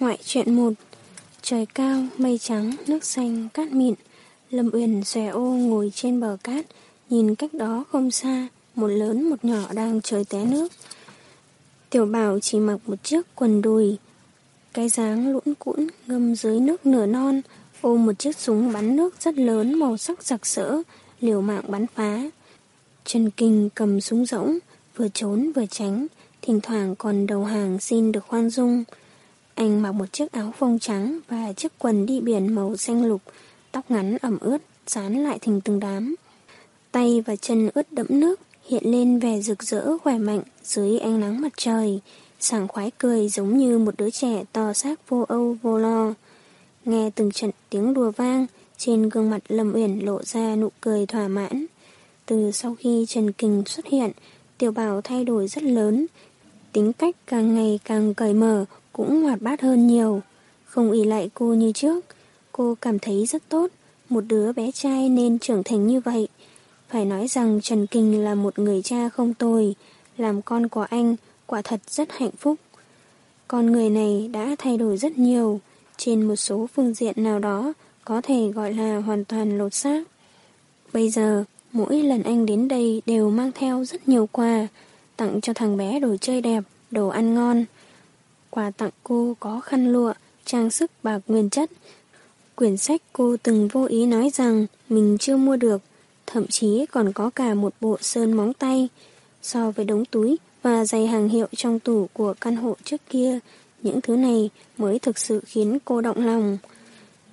Ngoại truyện 1 Trời cao, mây trắng, nước xanh, cát mịn. Lâm Uyển xòe ô ngồi trên bờ cát Nhìn cách đó không xa Một lớn một nhỏ đang trời té nước. Tiểu bảo chỉ mặc một chiếc quần đùi Cái dáng lũn cũn ngâm dưới nước nửa non Ôm một chiếc súng bắn nước rất lớn Màu sắc sặc sỡ Liều mạng bắn phá. Trần Kinh cầm súng rỗng Vừa trốn vừa tránh Thỉnh thoảng còn đầu hàng xin được khoan dung anh mặc một chiếc áo phông trắng và chiếc quần đi biển màu xanh lục, tóc ngắn ẩm ướt, dán lại thành từng đám. Tay và chân ướt đẫm nước, hiện lên vẻ rực rỡ khỏe mạnh dưới ánh nắng mặt trời, sảng khoái cười giống như một đứa trẻ to xác vô âu vô lo. Nghe từng trận tiếng đùa vang, trên gương mặt Lâm Uyển lộ ra nụ cười thỏa mãn. Từ sau khi Trần Kình xuất hiện, Tiểu Bảo thay đổi rất lớn, tính cách càng ngày càng cởi mở, cũng hoạt bát hơn nhiều, không ỉ lại cô như trước. Cô cảm thấy rất tốt, một đứa bé trai nên trưởng thành như vậy. Phải nói rằng Trần Kinh là một người cha không tồi, làm con của anh quả thật rất hạnh phúc. Con người này đã thay đổi rất nhiều, trên một số phương diện nào đó có thể gọi là hoàn toàn lột xác. Bây giờ, mỗi lần anh đến đây đều mang theo rất nhiều quà, tặng cho thằng bé đồ chơi đẹp, đồ ăn ngon. Quà tặng cô có khăn lụa, trang sức bạc nguyên chất. Quyển sách cô từng vô ý nói rằng mình chưa mua được, thậm chí còn có cả một bộ sơn móng tay. So với đống túi và giày hàng hiệu trong tủ của căn hộ trước kia, những thứ này mới thực sự khiến cô động lòng.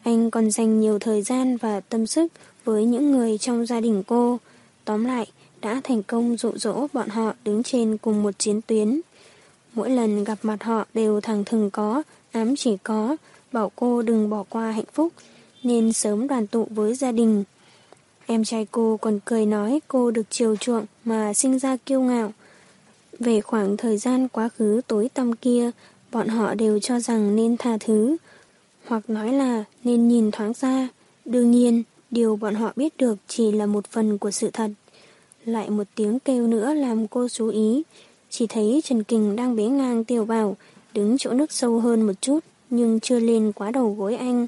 Anh còn dành nhiều thời gian và tâm sức với những người trong gia đình cô. Tóm lại, đã thành công dụ dỗ bọn họ đứng trên cùng một chiến tuyến. Mỗi lần gặp mặt họ đều thẳng thừng có, ám chỉ có, bảo cô đừng bỏ qua hạnh phúc, nên sớm đoàn tụ với gia đình. Em trai cô còn cười nói cô được chiều chuộng mà sinh ra kiêu ngạo. Về khoảng thời gian quá khứ tối tăm kia, bọn họ đều cho rằng nên tha thứ, hoặc nói là nên nhìn thoáng ra. Đương nhiên, điều bọn họ biết được chỉ là một phần của sự thật. Lại một tiếng kêu nữa làm cô chú ý, chỉ thấy Trần Kình đang bế ngang Tiểu Bảo, đứng chỗ nước sâu hơn một chút, nhưng chưa lên quá đầu gối anh.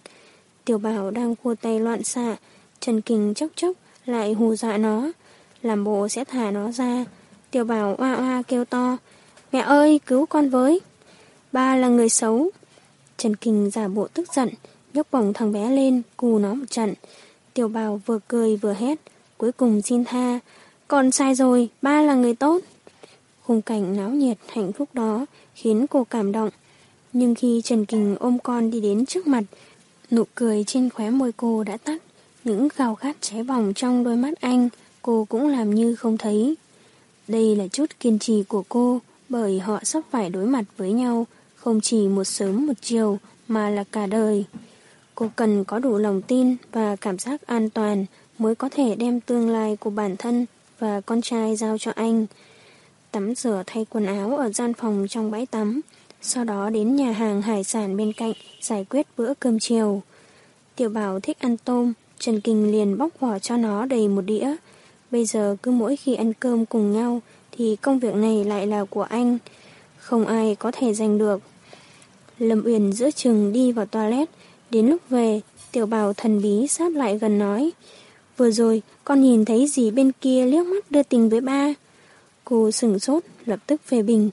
Tiểu Bảo đang cua tay loạn xạ, Trần Kình chốc chốc lại hù dọa nó, làm bộ sẽ thả nó ra. Tiểu Bảo oa oa kêu to, mẹ ơi cứu con với. Ba là người xấu. Trần Kình giả bộ tức giận, nhấc bổng thằng bé lên, cù nó một trận. Tiểu Bảo vừa cười vừa hét, cuối cùng xin tha. Con sai rồi, ba là người tốt. Khung cảnh náo nhiệt hạnh phúc đó khiến cô cảm động. Nhưng khi Trần Kình ôm con đi đến trước mặt, nụ cười trên khóe môi cô đã tắt. Những khao khát cháy bỏng trong đôi mắt anh, cô cũng làm như không thấy. Đây là chút kiên trì của cô, bởi họ sắp phải đối mặt với nhau, không chỉ một sớm một chiều, mà là cả đời. Cô cần có đủ lòng tin và cảm giác an toàn mới có thể đem tương lai của bản thân và con trai giao cho anh tắm rửa thay quần áo ở gian phòng trong bãi tắm, sau đó đến nhà hàng hải sản bên cạnh giải quyết bữa cơm chiều. Tiểu bảo thích ăn tôm, Trần Kinh liền bóc vỏ cho nó đầy một đĩa. Bây giờ cứ mỗi khi ăn cơm cùng nhau thì công việc này lại là của anh. Không ai có thể giành được. Lâm Uyển giữa chừng đi vào toilet, đến lúc về, tiểu bảo thần bí sát lại gần nói. Vừa rồi, con nhìn thấy gì bên kia liếc mắt đưa tình với ba. Cô sửng sốt, lập tức phê bình.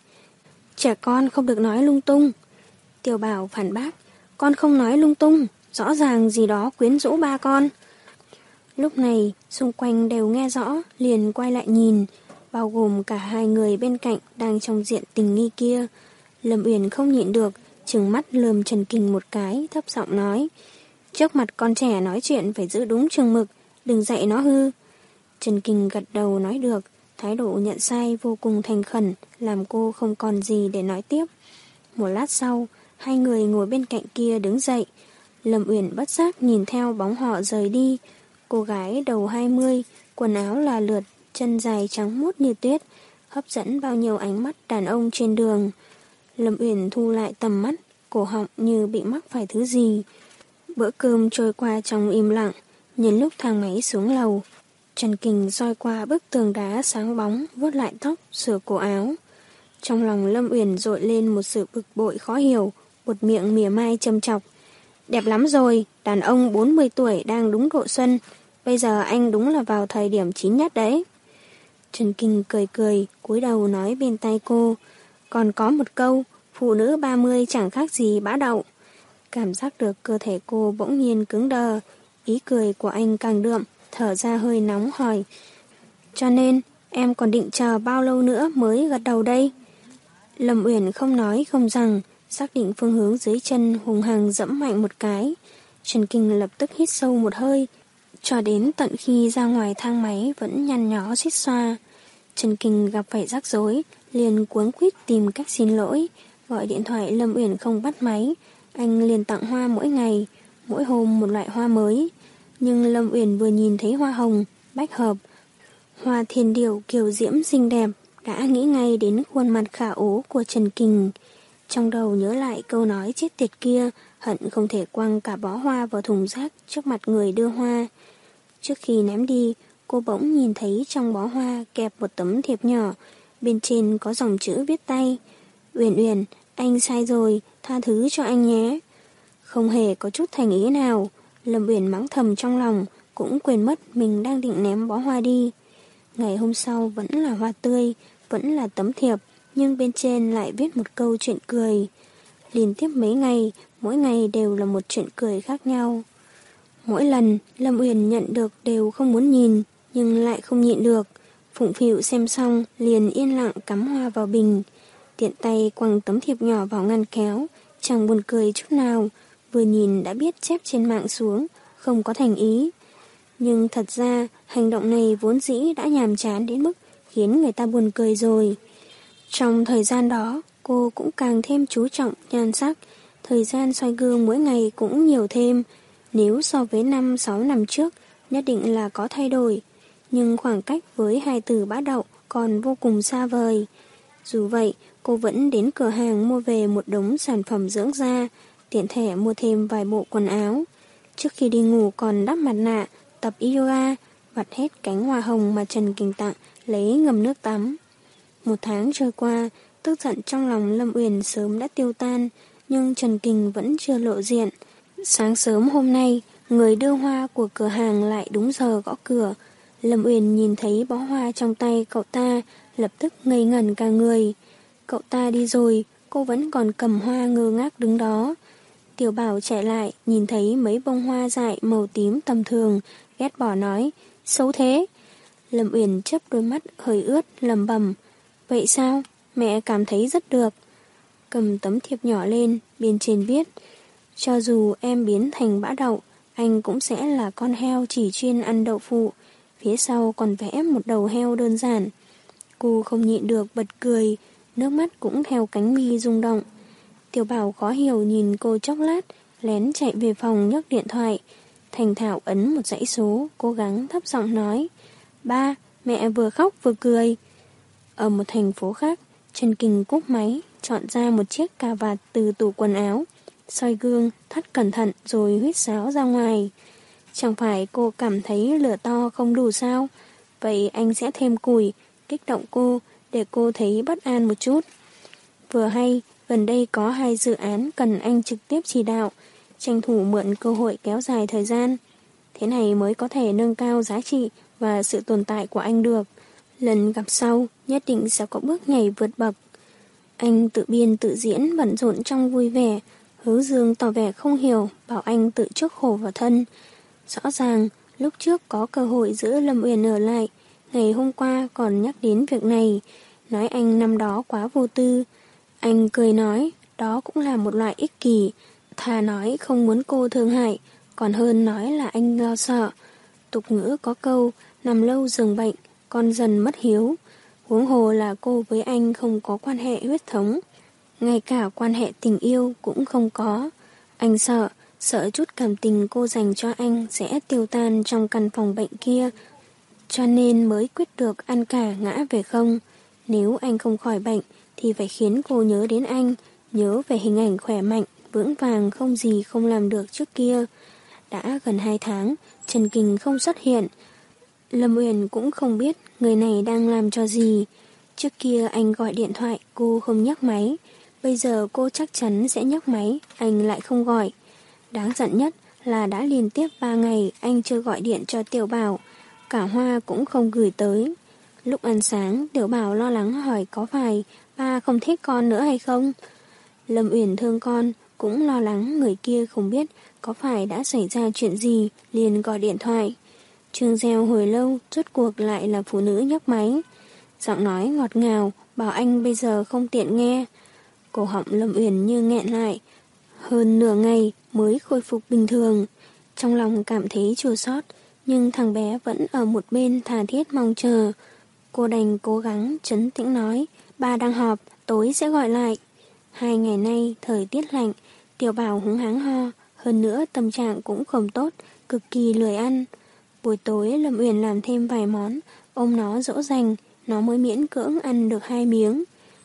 Trẻ con không được nói lung tung. Tiểu bảo phản bác. Con không nói lung tung, rõ ràng gì đó quyến rũ ba con. Lúc này, xung quanh đều nghe rõ, liền quay lại nhìn, bao gồm cả hai người bên cạnh đang trong diện tình nghi kia. Lâm Uyển không nhịn được, trừng mắt lườm Trần Kình một cái, thấp giọng nói. Trước mặt con trẻ nói chuyện phải giữ đúng trường mực, đừng dạy nó hư. Trần Kình gật đầu nói được, Thái độ nhận sai vô cùng thành khẩn, làm cô không còn gì để nói tiếp. Một lát sau, hai người ngồi bên cạnh kia đứng dậy. Lâm Uyển bất giác nhìn theo bóng họ rời đi. Cô gái đầu 20, quần áo là lượt, chân dài trắng mốt như tuyết, hấp dẫn bao nhiêu ánh mắt đàn ông trên đường. Lâm Uyển thu lại tầm mắt, cổ họng như bị mắc phải thứ gì. Bữa cơm trôi qua trong im lặng, nhìn lúc thang máy xuống lầu, Trần Kình roi qua bức tường đá sáng bóng, vuốt lại tóc, sửa cổ áo. Trong lòng Lâm Uyển dội lên một sự bực bội khó hiểu, một miệng mỉa mai châm chọc. Đẹp lắm rồi, đàn ông 40 tuổi đang đúng độ xuân, bây giờ anh đúng là vào thời điểm chín nhất đấy. Trần Kinh cười cười, cúi đầu nói bên tay cô, còn có một câu, phụ nữ 30 chẳng khác gì bã đậu. Cảm giác được cơ thể cô bỗng nhiên cứng đờ, ý cười của anh càng đượm, thở ra hơi nóng hỏi. Cho nên, em còn định chờ bao lâu nữa mới gật đầu đây? Lâm Uyển không nói không rằng, xác định phương hướng dưới chân hùng hằng dẫm mạnh một cái. Trần Kinh lập tức hít sâu một hơi, cho đến tận khi ra ngoài thang máy vẫn nhăn nhó xít xoa. Trần Kinh gặp phải rắc rối, liền cuốn quýt tìm cách xin lỗi, gọi điện thoại Lâm Uyển không bắt máy, anh liền tặng hoa mỗi ngày, mỗi hôm một loại hoa mới. Nhưng Lâm Uyển vừa nhìn thấy hoa hồng, bách hợp, hoa thiền điệu kiều diễm xinh đẹp, đã nghĩ ngay đến khuôn mặt khả ố của Trần Kình. Trong đầu nhớ lại câu nói chết tiệt kia, hận không thể quăng cả bó hoa vào thùng rác trước mặt người đưa hoa. Trước khi ném đi, cô bỗng nhìn thấy trong bó hoa kẹp một tấm thiệp nhỏ, bên trên có dòng chữ viết tay. Uyển Uyển, anh sai rồi, tha thứ cho anh nhé. Không hề có chút thành ý nào, Lâm Uyển mắng thầm trong lòng, cũng quên mất mình đang định ném bó hoa đi. Ngày hôm sau vẫn là hoa tươi, vẫn là tấm thiệp, nhưng bên trên lại viết một câu chuyện cười. Liên tiếp mấy ngày, mỗi ngày đều là một chuyện cười khác nhau. Mỗi lần, Lâm Uyển nhận được đều không muốn nhìn, nhưng lại không nhịn được. Phụng phịu xem xong, liền yên lặng cắm hoa vào bình. Tiện tay quăng tấm thiệp nhỏ vào ngăn kéo, chẳng buồn cười chút nào, vừa nhìn đã biết chép trên mạng xuống, không có thành ý. Nhưng thật ra, hành động này vốn dĩ đã nhàm chán đến mức khiến người ta buồn cười rồi. Trong thời gian đó, cô cũng càng thêm chú trọng nhan sắc, thời gian soi gương mỗi ngày cũng nhiều thêm. Nếu so với năm 6 năm trước, nhất định là có thay đổi. Nhưng khoảng cách với hai từ bá đậu còn vô cùng xa vời. Dù vậy, cô vẫn đến cửa hàng mua về một đống sản phẩm dưỡng da, tiện thể mua thêm vài bộ quần áo. Trước khi đi ngủ còn đắp mặt nạ, tập yoga, vặt hết cánh hoa hồng mà Trần Kinh tặng, lấy ngầm nước tắm. Một tháng trôi qua, tức giận trong lòng Lâm Uyển sớm đã tiêu tan, nhưng Trần Kình vẫn chưa lộ diện. Sáng sớm hôm nay, người đưa hoa của cửa hàng lại đúng giờ gõ cửa. Lâm Uyển nhìn thấy bó hoa trong tay cậu ta, lập tức ngây ngẩn cả người. Cậu ta đi rồi, cô vẫn còn cầm hoa ngơ ngác đứng đó. Tiểu bảo chạy lại, nhìn thấy mấy bông hoa dại màu tím tầm thường, ghét bỏ nói, xấu thế. Lâm Uyển chấp đôi mắt hơi ướt, lầm bầm. Vậy sao? Mẹ cảm thấy rất được. Cầm tấm thiệp nhỏ lên, bên trên viết. Cho dù em biến thành bã đậu, anh cũng sẽ là con heo chỉ chuyên ăn đậu phụ. Phía sau còn vẽ một đầu heo đơn giản. Cô không nhịn được bật cười, nước mắt cũng theo cánh mi rung động. Tiểu bảo khó hiểu nhìn cô chốc lát, lén chạy về phòng nhấc điện thoại. Thành Thảo ấn một dãy số, cố gắng thấp giọng nói. Ba, mẹ vừa khóc vừa cười. Ở một thành phố khác, Trần Kinh cúp máy, chọn ra một chiếc cà vạt từ tủ quần áo, soi gương, thắt cẩn thận rồi huyết sáo ra ngoài. Chẳng phải cô cảm thấy lửa to không đủ sao? Vậy anh sẽ thêm củi, kích động cô để cô thấy bất an một chút. Vừa hay, gần đây có hai dự án cần anh trực tiếp chỉ đạo, tranh thủ mượn cơ hội kéo dài thời gian. Thế này mới có thể nâng cao giá trị và sự tồn tại của anh được. Lần gặp sau, nhất định sẽ có bước nhảy vượt bậc. Anh tự biên tự diễn bận rộn trong vui vẻ, hứa dương tỏ vẻ không hiểu, bảo anh tự trước khổ vào thân. Rõ ràng, lúc trước có cơ hội giữ Lâm Uyển ở lại, ngày hôm qua còn nhắc đến việc này, nói anh năm đó quá vô tư. Anh cười nói, đó cũng là một loại ích kỷ, thà nói không muốn cô thương hại, còn hơn nói là anh lo sợ. Tục ngữ có câu, nằm lâu giường bệnh, con dần mất hiếu. Huống hồ là cô với anh không có quan hệ huyết thống. Ngay cả quan hệ tình yêu cũng không có. Anh sợ, sợ chút cảm tình cô dành cho anh sẽ tiêu tan trong căn phòng bệnh kia. Cho nên mới quyết được ăn cả ngã về không. Nếu anh không khỏi bệnh thì phải khiến cô nhớ đến anh, nhớ về hình ảnh khỏe mạnh, vững vàng không gì không làm được trước kia. Đã gần hai tháng, Trần Kình không xuất hiện, Lâm Uyển cũng không biết người này đang làm cho gì. Trước kia anh gọi điện thoại cô không nhắc máy. Bây giờ cô chắc chắn sẽ nhấc máy, anh lại không gọi. Đáng giận nhất là đã liên tiếp 3 ngày anh chưa gọi điện cho Tiểu Bảo, cả Hoa cũng không gửi tới. Lúc ăn sáng, Tiểu Bảo lo lắng hỏi có phải ba không thích con nữa hay không? Lâm Uyển thương con, cũng lo lắng người kia không biết có phải đã xảy ra chuyện gì, liền gọi điện thoại. trường Gieo hồi lâu, rốt cuộc lại là phụ nữ nhấc máy. Giọng nói ngọt ngào, bảo anh bây giờ không tiện nghe. Cổ họng Lâm Uyển như nghẹn lại. Hơn nửa ngày mới khôi phục bình thường. Trong lòng cảm thấy chua xót nhưng thằng bé vẫn ở một bên thà thiết mong chờ. Cô đành cố gắng chấn tĩnh nói, ba đang họp, tối sẽ gọi lại. Hai ngày nay, thời tiết lạnh, tiểu bảo húng háng ho, hơn nữa tâm trạng cũng không tốt, cực kỳ lười ăn. Buổi tối Lâm Uyển làm thêm vài món, ôm nó dỗ dành, nó mới miễn cưỡng ăn được hai miếng.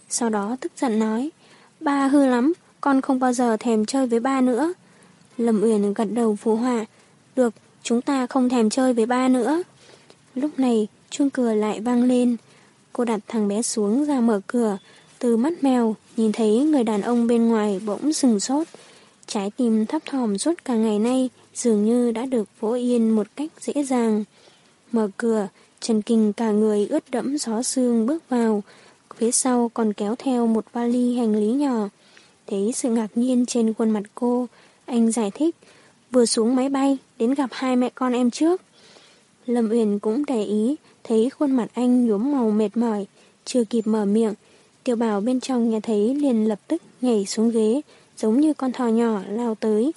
Sau đó tức giận nói, ba hư lắm, con không bao giờ thèm chơi với ba nữa. Lâm Uyển gật đầu phù họa, được, chúng ta không thèm chơi với ba nữa. Lúc này, chuông cửa lại vang lên. Cô đặt thằng bé xuống ra mở cửa, từ mắt mèo, nhìn thấy người đàn ông bên ngoài bỗng sừng sốt. Trái tim thấp thỏm suốt cả ngày nay dường như đã được vỗ yên một cách dễ dàng. Mở cửa, Trần Kinh cả người ướt đẫm gió sương bước vào, phía sau còn kéo theo một vali hành lý nhỏ. Thấy sự ngạc nhiên trên khuôn mặt cô, anh giải thích, vừa xuống máy bay, đến gặp hai mẹ con em trước. Lâm Uyển cũng để ý, thấy khuôn mặt anh nhuốm màu mệt mỏi, chưa kịp mở miệng. Tiểu bảo bên trong nghe thấy liền lập tức nhảy xuống ghế, giống như con thỏ nhỏ lao tới.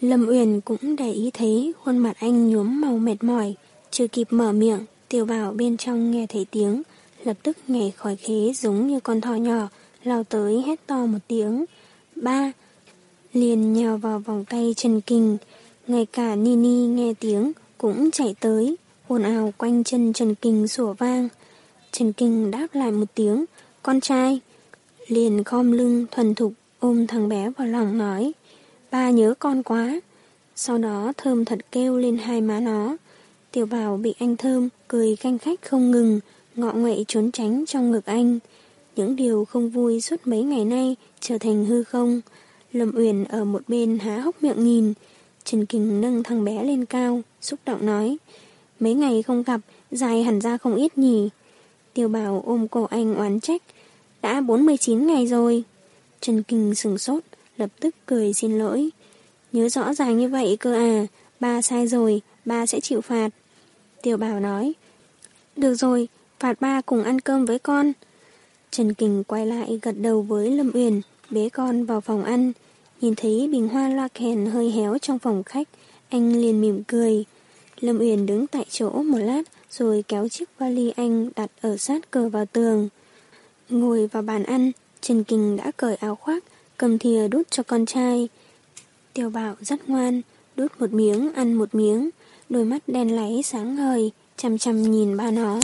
Lâm Uyển cũng để ý thấy khuôn mặt anh nhuốm màu mệt mỏi, chưa kịp mở miệng, tiểu bảo bên trong nghe thấy tiếng, lập tức nhảy khỏi khế giống như con thỏ nhỏ, lao tới hét to một tiếng. Ba! Liền nhào vào vòng tay Trần Kinh, ngay cả Nini nghe tiếng cũng chạy tới, ồn ào quanh chân Trần Kinh sủa vang. Trần Kinh đáp lại một tiếng, con trai. Liền khom lưng thuần thục ôm thằng bé vào lòng nói, ba nhớ con quá. Sau đó thơm thật kêu lên hai má nó. Tiểu bảo bị anh thơm, cười canh khách không ngừng, ngọ nguậy trốn tránh trong ngực anh. Những điều không vui suốt mấy ngày nay trở thành hư không. Lâm Uyển ở một bên há hốc miệng nhìn. Trần Kinh nâng thằng bé lên cao, xúc động nói. Mấy ngày không gặp, dài hẳn ra không ít nhỉ. Tiêu bảo ôm cổ anh oán trách. Đã 49 ngày rồi. Trần Kinh sừng sốt, lập tức cười xin lỗi. Nhớ rõ ràng như vậy cơ à, ba sai rồi, ba sẽ chịu phạt. Tiêu bảo nói. Được rồi, phạt ba cùng ăn cơm với con. Trần Kình quay lại gật đầu với Lâm Uyển, bế con vào phòng ăn. Nhìn thấy bình hoa loa kèn hơi héo trong phòng khách, anh liền mỉm cười. Lâm Uyển đứng tại chỗ một lát, rồi kéo chiếc vali anh đặt ở sát cờ vào tường. Ngồi vào bàn ăn, Trần Kình đã cởi áo khoác, cầm thìa đút cho con trai. Tiểu bảo rất ngoan, đút một miếng, ăn một miếng, đôi mắt đen láy sáng ngời, chăm chăm nhìn ba nó.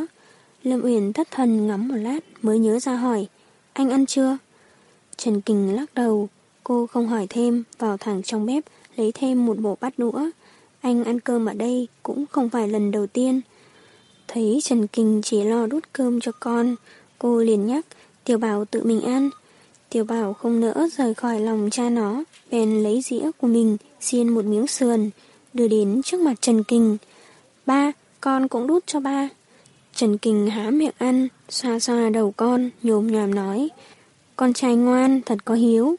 Lâm Uyển thất thần ngắm một lát mới nhớ ra hỏi, anh ăn chưa? Trần Kình lắc đầu, cô không hỏi thêm, vào thẳng trong bếp, lấy thêm một bộ bát đũa. Anh ăn cơm ở đây cũng không phải lần đầu tiên. Thấy Trần Kình chỉ lo đút cơm cho con, cô liền nhắc, Tiểu Bảo tự mình ăn. Tiểu Bảo không nỡ rời khỏi lòng cha nó, bèn lấy dĩa của mình, xiên một miếng sườn, đưa đến trước mặt Trần Kình. Ba, con cũng đút cho ba. Trần Kình há miệng ăn, xoa xoa đầu con, nhồm nhòm nói. Con trai ngoan, thật có hiếu.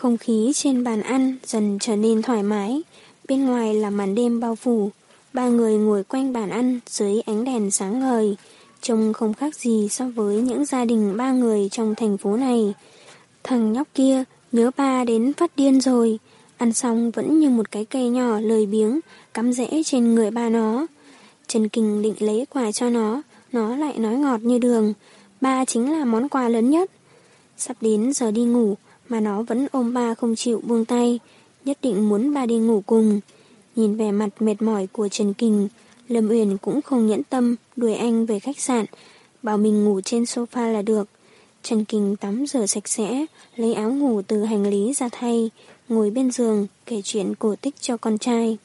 Không khí trên bàn ăn dần trở nên thoải mái. Bên ngoài là màn đêm bao phủ. Ba người ngồi quanh bàn ăn dưới ánh đèn sáng ngời. Trông không khác gì so với những gia đình ba người trong thành phố này. Thằng nhóc kia nhớ ba đến phát điên rồi. Ăn xong vẫn như một cái cây nhỏ lười biếng, cắm rễ trên người ba nó. Trần Kình định lấy quà cho nó, nó lại nói ngọt như đường. Ba chính là món quà lớn nhất. Sắp đến giờ đi ngủ, mà nó vẫn ôm ba không chịu buông tay, nhất định muốn ba đi ngủ cùng. Nhìn vẻ mặt mệt mỏi của Trần Kình, Lâm Uyển cũng không nhẫn tâm đuổi anh về khách sạn, bảo mình ngủ trên sofa là được. Trần Kình tắm rửa sạch sẽ, lấy áo ngủ từ hành lý ra thay, ngồi bên giường kể chuyện cổ tích cho con trai.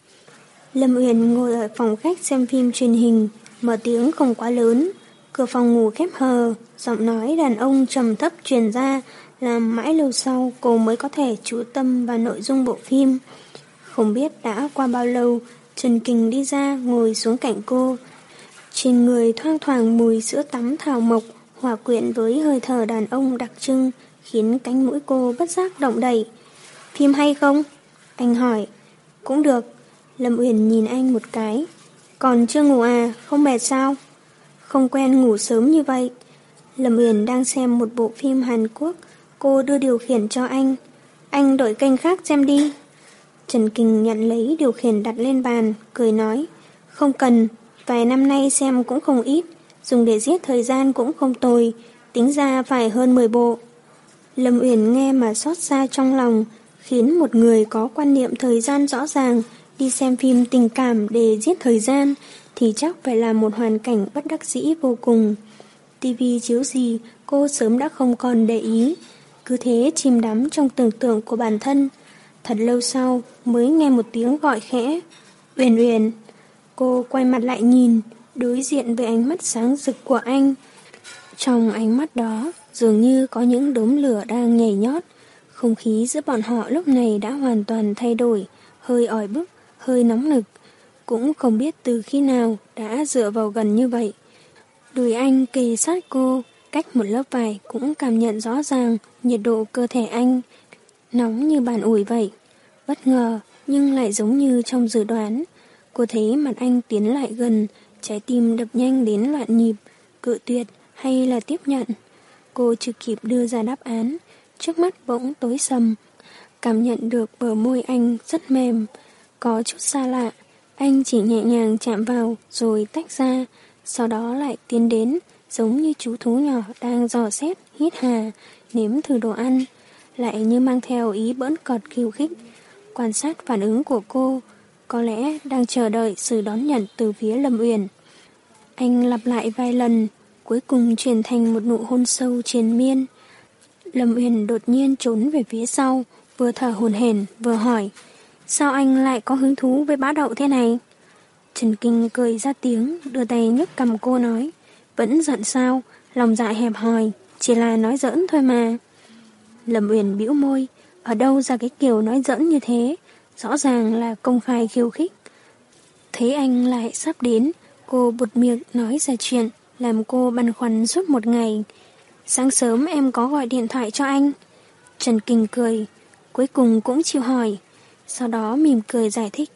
Lâm Uyển ngồi ở phòng khách xem phim truyền hình, mở tiếng không quá lớn. Cửa phòng ngủ khép hờ, giọng nói đàn ông trầm thấp truyền ra, làm mãi lâu sau cô mới có thể chú tâm vào nội dung bộ phim. Không biết đã qua bao lâu, Trần Kình đi ra ngồi xuống cạnh cô. Trên người thoang thoảng mùi sữa tắm thảo mộc, hòa quyện với hơi thở đàn ông đặc trưng, khiến cánh mũi cô bất giác động đẩy. Phim hay không? Anh hỏi. Cũng được. Lâm Uyển nhìn anh một cái. Còn chưa ngủ à, không mệt sao? Không quen ngủ sớm như vậy. Lâm Uyển đang xem một bộ phim Hàn Quốc, cô đưa điều khiển cho anh. Anh đổi kênh khác xem đi. Trần Kinh nhận lấy điều khiển đặt lên bàn, cười nói. Không cần, vài năm nay xem cũng không ít, dùng để giết thời gian cũng không tồi, tính ra phải hơn 10 bộ. Lâm Uyển nghe mà xót xa trong lòng, khiến một người có quan niệm thời gian rõ ràng đi xem phim tình cảm để giết thời gian thì chắc phải là một hoàn cảnh bất đắc dĩ vô cùng. tivi chiếu gì cô sớm đã không còn để ý, cứ thế chìm đắm trong tưởng tượng của bản thân. Thật lâu sau mới nghe một tiếng gọi khẽ. Uyển Uyển. Cô quay mặt lại nhìn, đối diện với ánh mắt sáng rực của anh. Trong ánh mắt đó dường như có những đốm lửa đang nhảy nhót. Không khí giữa bọn họ lúc này đã hoàn toàn thay đổi, hơi ỏi bức, hơi nóng nực. Cũng không biết từ khi nào đã dựa vào gần như vậy. Đùi anh kề sát cô, cách một lớp vải cũng cảm nhận rõ ràng nhiệt độ cơ thể anh, nóng như bàn ủi vậy. Bất ngờ, nhưng lại giống như trong dự đoán. Cô thấy mặt anh tiến lại gần, trái tim đập nhanh đến loạn nhịp, cự tuyệt hay là tiếp nhận. Cô chưa kịp đưa ra đáp án, trước mắt bỗng tối sầm. Cảm nhận được bờ môi anh rất mềm, có chút xa lạ. Anh chỉ nhẹ nhàng chạm vào rồi tách ra, sau đó lại tiến đến, giống như chú thú nhỏ đang dò xét, hít hà, nếm thử đồ ăn, lại như mang theo ý bỡn cọt khiêu khích. Quan sát phản ứng của cô, có lẽ đang chờ đợi sự đón nhận từ phía Lâm Uyển. Anh lặp lại vài lần, cuối cùng chuyển thành một nụ hôn sâu triền miên. Lâm Uyển đột nhiên trốn về phía sau, vừa thở hồn hển vừa hỏi, sao anh lại có hứng thú với bá đậu thế này? Trần Kinh cười ra tiếng, đưa tay nhấc cầm cô nói, vẫn giận sao, lòng dạ hẹp hòi, chỉ là nói giỡn thôi mà. Lâm Uyển bĩu môi, ở đâu ra cái kiểu nói giỡn như thế, rõ ràng là công khai khiêu khích. Thấy anh lại sắp đến, cô bụt miệng nói ra chuyện, làm cô băn khoăn suốt một ngày. Sáng sớm em có gọi điện thoại cho anh. Trần Kinh cười, cuối cùng cũng chịu hỏi. Sau đó mỉm cười giải thích.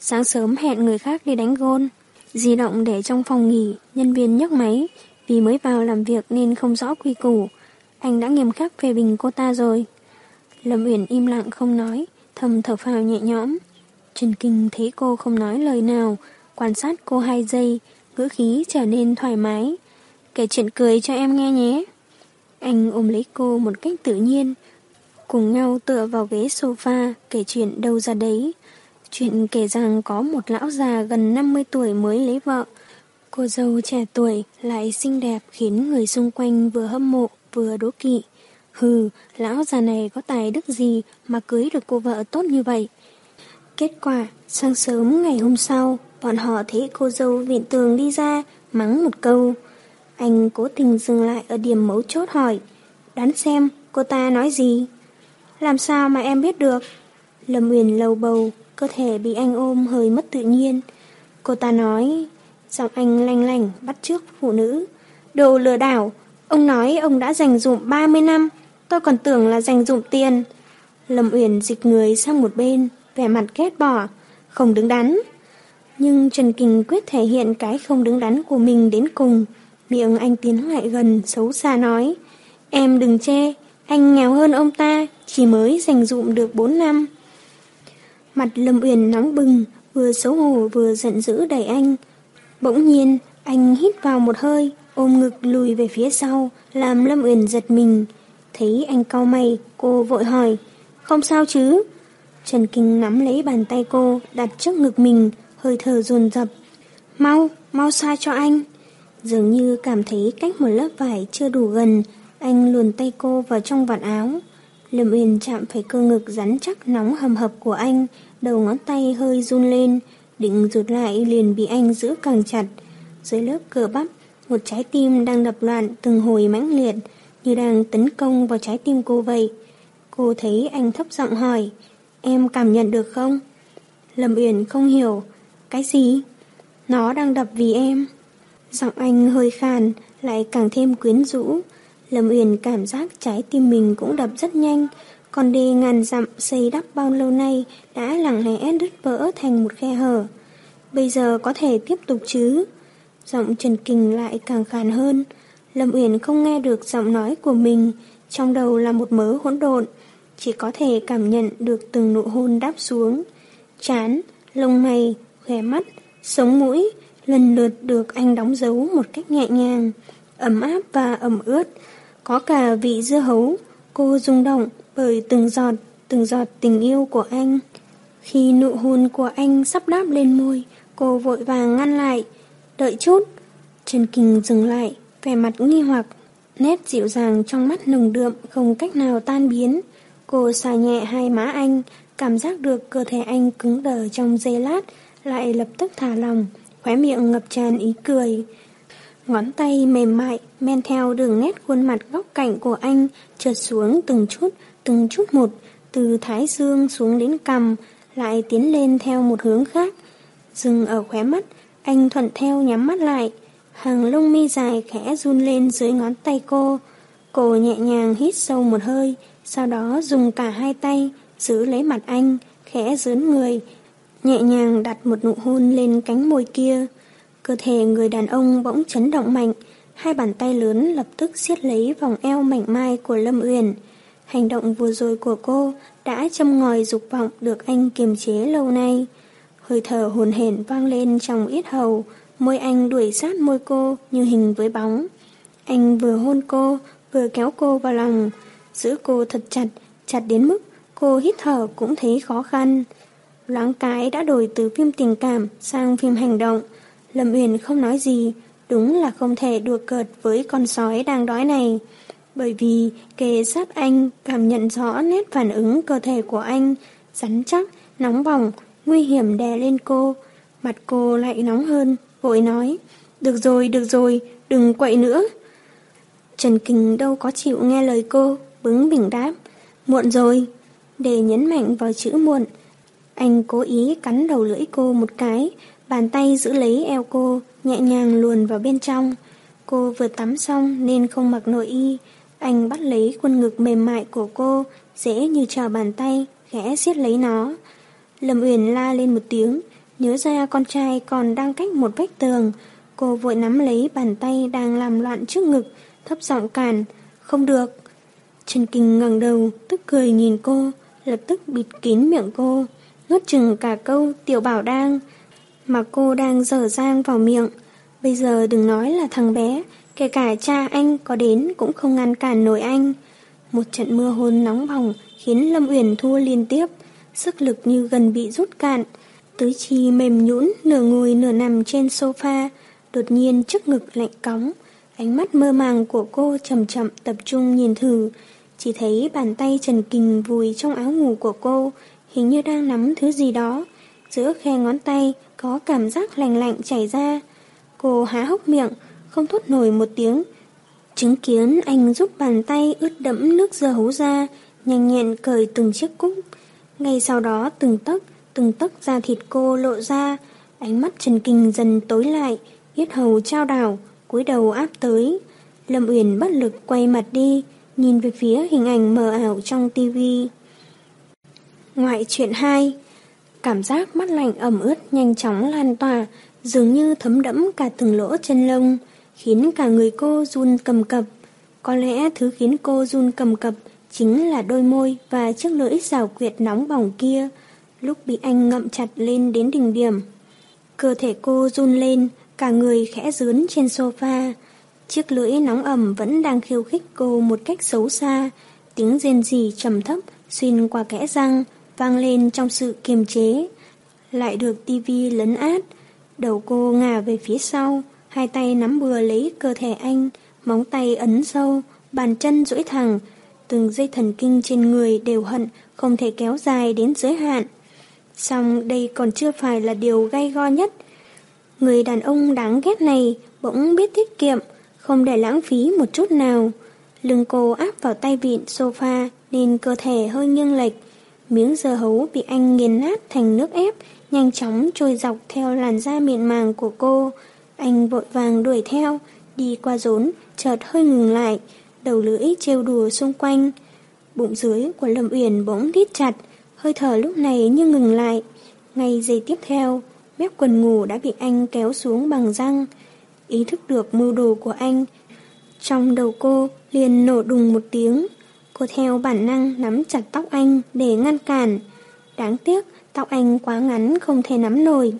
Sáng sớm hẹn người khác đi đánh gôn. Di động để trong phòng nghỉ, nhân viên nhấc máy, vì mới vào làm việc nên không rõ quy củ. Anh đã nghiêm khắc phê bình cô ta rồi. Lâm Uyển im lặng không nói, thầm thở phào nhẹ nhõm. Trần Kinh thấy cô không nói lời nào, quan sát cô hai giây, ngữ khí trở nên thoải mái. Kể chuyện cười cho em nghe nhé. Anh ôm lấy cô một cách tự nhiên, cùng nhau tựa vào ghế sofa kể chuyện đâu ra đấy. Chuyện kể rằng có một lão già gần 50 tuổi mới lấy vợ. Cô dâu trẻ tuổi lại xinh đẹp khiến người xung quanh vừa hâm mộ vừa đố kỵ. Hừ, lão già này có tài đức gì mà cưới được cô vợ tốt như vậy. Kết quả, sáng sớm ngày hôm sau, bọn họ thấy cô dâu viện tường đi ra, mắng một câu. Anh cố tình dừng lại ở điểm mấu chốt hỏi, đoán xem cô ta nói gì. Làm sao mà em biết được? Lâm Uyển lầu bầu, cơ thể bị anh ôm hơi mất tự nhiên. Cô ta nói, giọng anh lanh lành bắt trước phụ nữ. Đồ lừa đảo, ông nói ông đã dành dụng 30 năm Tôi còn tưởng là dành dụng tiền. Lâm Uyển dịch người sang một bên, vẻ mặt ghét bỏ, không đứng đắn. Nhưng Trần Kinh quyết thể hiện cái không đứng đắn của mình đến cùng. Miệng anh tiến lại gần, xấu xa nói. Em đừng chê, anh nghèo hơn ông ta, chỉ mới dành dụng được 4 năm. Mặt Lâm Uyển nóng bừng, vừa xấu hổ vừa giận dữ đẩy anh. Bỗng nhiên, anh hít vào một hơi, ôm ngực lùi về phía sau, làm Lâm Uyển giật mình. Thấy anh cau mày, cô vội hỏi, không sao chứ? Trần Kinh nắm lấy bàn tay cô, đặt trước ngực mình, hơi thở dồn dập. Mau, mau xa cho anh. Dường như cảm thấy cách một lớp vải chưa đủ gần, anh luồn tay cô vào trong vạt áo. Lâm Uyên chạm phải cơ ngực rắn chắc nóng hầm hập của anh, đầu ngón tay hơi run lên, định rụt lại liền bị anh giữ càng chặt. Dưới lớp cờ bắp, Một trái tim đang đập loạn từng hồi mãnh liệt, như đang tấn công vào trái tim cô vậy. Cô thấy anh thấp giọng hỏi, em cảm nhận được không? Lâm Uyển không hiểu, cái gì? Nó đang đập vì em. Giọng anh hơi khàn, lại càng thêm quyến rũ. Lâm Uyển cảm giác trái tim mình cũng đập rất nhanh, còn đê ngàn dặm xây đắp bao lâu nay đã lặng lẽ đứt vỡ thành một khe hở. Bây giờ có thể tiếp tục chứ? Giọng Trần Kình lại càng khàn hơn. Lâm Uyển không nghe được giọng nói của mình, trong đầu là một mớ hỗn độn, chỉ có thể cảm nhận được từng nụ hôn đáp xuống. Chán, lông mày, khóe mắt, sống mũi, lần lượt được anh đóng dấu một cách nhẹ nhàng, ấm áp và ẩm ướt. Có cả vị dưa hấu, cô rung động bởi từng giọt, từng giọt tình yêu của anh. Khi nụ hôn của anh sắp đáp lên môi, cô vội vàng ngăn lại. Đợi chút. Trần Kinh dừng lại, vẻ mặt nghi hoặc. Nét dịu dàng trong mắt nồng đượm không cách nào tan biến. Cô xà nhẹ hai má anh, cảm giác được cơ thể anh cứng đờ trong giây lát, lại lập tức thả lòng, khóe miệng ngập tràn ý cười. Ngón tay mềm mại, men theo đường nét khuôn mặt góc cạnh của anh, trượt xuống từng chút, từng chút một, từ thái dương xuống đến cằm, lại tiến lên theo một hướng khác. Dừng ở khóe mắt, anh thuận theo nhắm mắt lại. Hàng lông mi dài khẽ run lên dưới ngón tay cô. Cô nhẹ nhàng hít sâu một hơi, sau đó dùng cả hai tay giữ lấy mặt anh, khẽ dướn người, nhẹ nhàng đặt một nụ hôn lên cánh môi kia. Cơ thể người đàn ông bỗng chấn động mạnh, hai bàn tay lớn lập tức siết lấy vòng eo mảnh mai của Lâm Uyển. Hành động vừa rồi của cô đã châm ngòi dục vọng được anh kiềm chế lâu nay. Hơi thở hồn hển vang lên trong yết hầu, môi anh đuổi sát môi cô như hình với bóng. Anh vừa hôn cô, vừa kéo cô vào lòng, giữ cô thật chặt, chặt đến mức cô hít thở cũng thấy khó khăn. Loáng cái đã đổi từ phim tình cảm sang phim hành động. Lâm Uyển không nói gì, đúng là không thể đùa cợt với con sói đang đói này. Bởi vì kề sát anh cảm nhận rõ nét phản ứng cơ thể của anh, rắn chắc, nóng bỏng, nguy hiểm đè lên cô. Mặt cô lại nóng hơn, vội nói, được rồi, được rồi, đừng quậy nữa. Trần Kình đâu có chịu nghe lời cô, bứng bình đáp, muộn rồi. Để nhấn mạnh vào chữ muộn, anh cố ý cắn đầu lưỡi cô một cái, bàn tay giữ lấy eo cô, nhẹ nhàng luồn vào bên trong. Cô vừa tắm xong nên không mặc nội y, anh bắt lấy khuôn ngực mềm mại của cô, dễ như trò bàn tay, khẽ siết lấy nó. Lâm Uyển la lên một tiếng, nhớ ra con trai còn đang cách một vách tường. Cô vội nắm lấy bàn tay đang làm loạn trước ngực, thấp giọng cản, không được. Trần Kinh ngẩng đầu, tức cười nhìn cô, lập tức bịt kín miệng cô, nuốt chừng cả câu tiểu bảo đang, mà cô đang dở dang vào miệng. Bây giờ đừng nói là thằng bé, kể cả cha anh có đến cũng không ngăn cản nổi anh. Một trận mưa hôn nóng bỏng khiến Lâm Uyển thua liên tiếp, sức lực như gần bị rút cạn. Tứ chi mềm nhũn nửa ngồi nửa nằm trên sofa, đột nhiên trước ngực lạnh cóng. Ánh mắt mơ màng của cô chậm chậm tập trung nhìn thử, chỉ thấy bàn tay Trần Kình vùi trong áo ngủ của cô, hình như đang nắm thứ gì đó. Giữa khe ngón tay có cảm giác lạnh lạnh chảy ra. Cô há hốc miệng, không thốt nổi một tiếng. Chứng kiến anh rút bàn tay ướt đẫm nước dưa hấu ra, nhanh nhẹn cởi từng chiếc cúc. Ngay sau đó từng tấc, từng tấc da thịt cô lộ ra, ánh mắt Trần Kinh dần tối lại, yết hầu trao đảo, cúi đầu áp tới. Lâm Uyển bất lực quay mặt đi, nhìn về phía hình ảnh mờ ảo trong tivi. Ngoại truyện 2 Cảm giác mắt lạnh ẩm ướt nhanh chóng lan tỏa, dường như thấm đẫm cả từng lỗ chân lông, khiến cả người cô run cầm cập. Có lẽ thứ khiến cô run cầm cập chính là đôi môi và chiếc lưỡi rào quyệt nóng bỏng kia, lúc bị anh ngậm chặt lên đến đỉnh điểm. Cơ thể cô run lên, cả người khẽ dướn trên sofa. Chiếc lưỡi nóng ẩm vẫn đang khiêu khích cô một cách xấu xa, tiếng rên rỉ trầm thấp xuyên qua kẽ răng, vang lên trong sự kiềm chế. Lại được tivi lấn át, đầu cô ngả về phía sau, hai tay nắm bừa lấy cơ thể anh, móng tay ấn sâu, bàn chân duỗi thẳng, từng dây thần kinh trên người đều hận không thể kéo dài đến giới hạn. Xong đây còn chưa phải là điều gay go nhất. Người đàn ông đáng ghét này bỗng biết tiết kiệm, không để lãng phí một chút nào. Lưng cô áp vào tay vịn sofa nên cơ thể hơi nghiêng lệch. Miếng dưa hấu bị anh nghiền nát thành nước ép, nhanh chóng trôi dọc theo làn da mịn màng của cô. Anh vội vàng đuổi theo, đi qua rốn, chợt hơi ngừng lại, đầu lưỡi trêu đùa xung quanh. Bụng dưới của Lâm Uyển bỗng đít chặt, hơi thở lúc này như ngừng lại. Ngay giây tiếp theo, mép quần ngủ đã bị anh kéo xuống bằng răng. Ý thức được mưu đồ của anh, trong đầu cô liền nổ đùng một tiếng. Cô theo bản năng nắm chặt tóc anh để ngăn cản. Đáng tiếc, tóc anh quá ngắn không thể nắm nổi.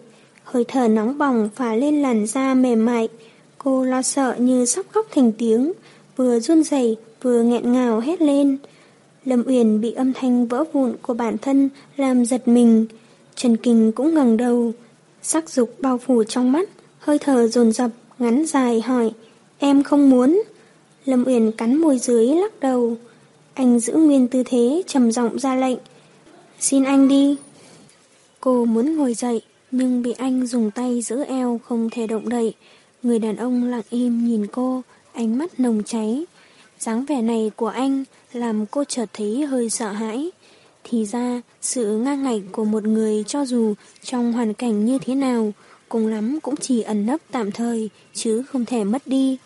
Hơi thở nóng bỏng phả lên làn da mềm mại. Cô lo sợ như sắp khóc thành tiếng, vừa run rẩy vừa nghẹn ngào hét lên. Lâm Uyển bị âm thanh vỡ vụn của bản thân làm giật mình. Trần Kinh cũng ngẩng đầu, sắc dục bao phủ trong mắt, hơi thở dồn dập, ngắn dài hỏi, em không muốn. Lâm Uyển cắn môi dưới lắc đầu. Anh giữ nguyên tư thế trầm giọng ra lệnh. Xin anh đi. Cô muốn ngồi dậy, nhưng bị anh dùng tay giữ eo không thể động đậy. Người đàn ông lặng im nhìn cô, ánh mắt nồng cháy. dáng vẻ này của anh làm cô chợt thấy hơi sợ hãi. Thì ra, sự ngang ngạnh của một người cho dù trong hoàn cảnh như thế nào, cùng lắm cũng chỉ ẩn nấp tạm thời, chứ không thể mất đi.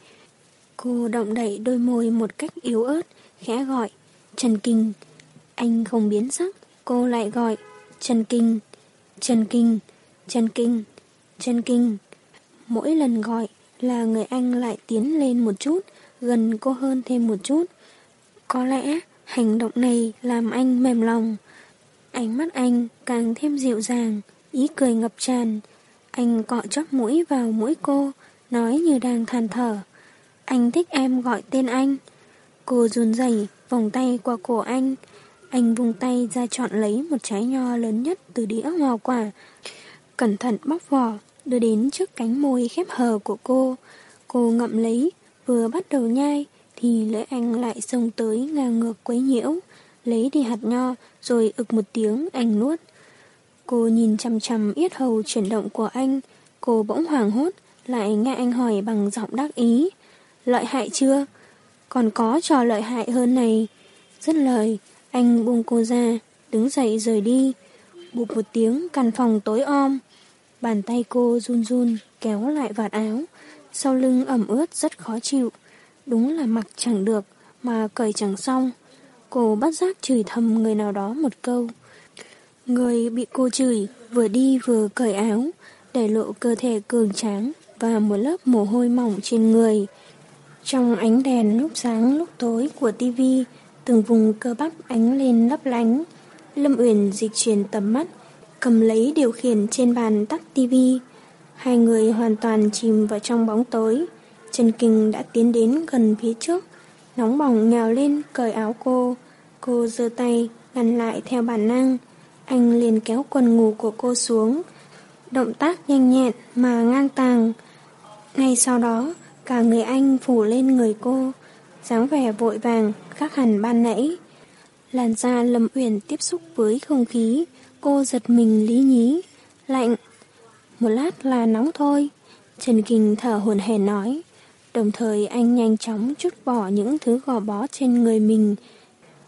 Cô động đậy đôi môi một cách yếu ớt, khẽ gọi, Trần Kinh. Anh không biến sắc, cô lại gọi, Trần Kinh, Trần Kinh, Trần Kinh, Trần Kinh. Mỗi lần gọi là người anh lại tiến lên một chút, gần cô hơn thêm một chút. Có lẽ hành động này làm anh mềm lòng. Ánh mắt anh càng thêm dịu dàng, ý cười ngập tràn. Anh cọ chóp mũi vào mũi cô, nói như đang than thở. Anh thích em gọi tên anh. Cô run rẩy vòng tay qua cổ anh. Anh vùng tay ra chọn lấy một trái nho lớn nhất từ đĩa hoa quả. Cẩn thận bóc vỏ, đưa đến trước cánh môi khép hờ của cô. Cô ngậm lấy, vừa bắt đầu nhai, thì lưỡi anh lại xông tới ngang ngược quấy nhiễu, lấy đi hạt nho, rồi ực một tiếng anh nuốt. Cô nhìn chằm chằm yết hầu chuyển động của anh, cô bỗng hoảng hốt, lại nghe anh hỏi bằng giọng đắc ý. Lợi hại chưa? Còn có trò lợi hại hơn này. Rất lời, anh buông cô ra, đứng dậy rời đi. Bụp một tiếng, căn phòng tối om. Bàn tay cô run run, kéo lại vạt áo. Sau lưng ẩm ướt rất khó chịu. Đúng là mặc chẳng được, mà cởi chẳng xong. Cô bắt giác chửi thầm người nào đó một câu. Người bị cô chửi, vừa đi vừa cởi áo, để lộ cơ thể cường tráng và một lớp mồ hôi mỏng trên người. Trong ánh đèn lúc sáng lúc tối của tivi, từng vùng cơ bắp ánh lên lấp lánh. Lâm Uyển dịch chuyển tầm mắt, cầm lấy điều khiển trên bàn tắt tivi. Hai người hoàn toàn chìm vào trong bóng tối. Trần Kinh đã tiến đến gần phía trước, nóng bỏng nhào lên cởi áo cô. Cô giơ tay, ngăn lại theo bản năng. Anh liền kéo quần ngủ của cô xuống. Động tác nhanh nhẹn mà ngang tàng. Ngay sau đó, cả người anh phủ lên người cô, dáng vẻ vội vàng, khác hẳn ban nãy. Làn da Lâm Uyển tiếp xúc với không khí, cô giật mình lý nhí, lạnh. Một lát là nóng thôi, Trần Kinh thở hồn hển nói. Đồng thời anh nhanh chóng chút bỏ những thứ gò bó trên người mình.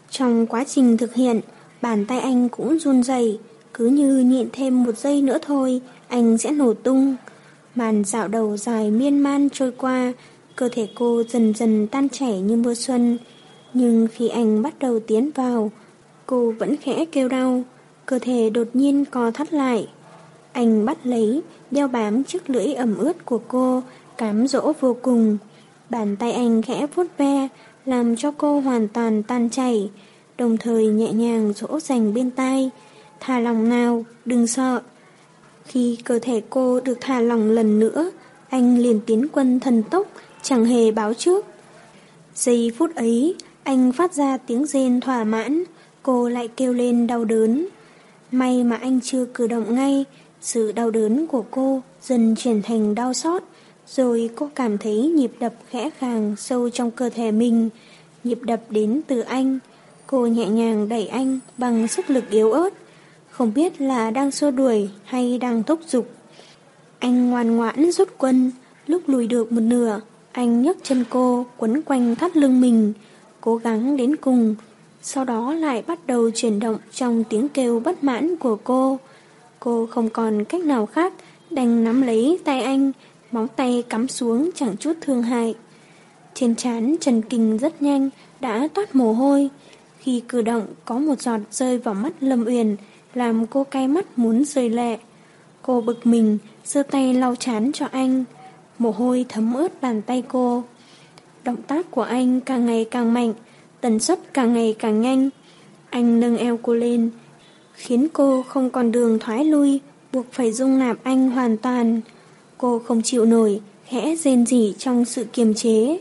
Trong quá trình thực hiện, bàn tay anh cũng run rẩy, cứ như nhịn thêm một giây nữa thôi, anh sẽ nổ tung. Màn dạo đầu dài miên man trôi qua, cơ thể cô dần dần tan chảy như mưa xuân. Nhưng khi anh bắt đầu tiến vào, cô vẫn khẽ kêu đau, cơ thể đột nhiên co thắt lại. Anh bắt lấy, đeo bám chiếc lưỡi ẩm ướt của cô, cám dỗ vô cùng. Bàn tay anh khẽ vuốt ve, làm cho cô hoàn toàn tan chảy, đồng thời nhẹ nhàng dỗ dành bên tay. Thả lòng nào, đừng sợ. Khi cơ thể cô được thả lỏng lần nữa, anh liền tiến quân thần tốc, chẳng hề báo trước. Giây phút ấy, anh phát ra tiếng rên thỏa mãn, cô lại kêu lên đau đớn. May mà anh chưa cử động ngay, sự đau đớn của cô dần chuyển thành đau xót, rồi cô cảm thấy nhịp đập khẽ khàng sâu trong cơ thể mình, nhịp đập đến từ anh. Cô nhẹ nhàng đẩy anh bằng sức lực yếu ớt, không biết là đang xua đuổi hay đang thúc giục. Anh ngoan ngoãn rút quân, Lúc lùi được một nửa, anh nhấc chân cô quấn quanh thắt lưng mình, cố gắng đến cùng. Sau đó lại bắt đầu chuyển động trong tiếng kêu bất mãn của cô. Cô không còn cách nào khác, đành nắm lấy tay anh, móng tay cắm xuống chẳng chút thương hại. Trên trán Trần Kinh rất nhanh, đã toát mồ hôi. Khi cử động có một giọt rơi vào mắt Lâm Uyển, làm cô cay mắt muốn rơi lệ. Cô bực mình, giơ tay lau chán cho anh. Mồ hôi thấm ướt bàn tay cô. Động tác của anh càng ngày càng mạnh, tần suất càng ngày càng nhanh. Anh nâng eo cô lên, khiến cô không còn đường thoái lui, buộc phải dung nạp anh hoàn toàn. Cô không chịu nổi, khẽ rên rỉ trong sự kiềm chế.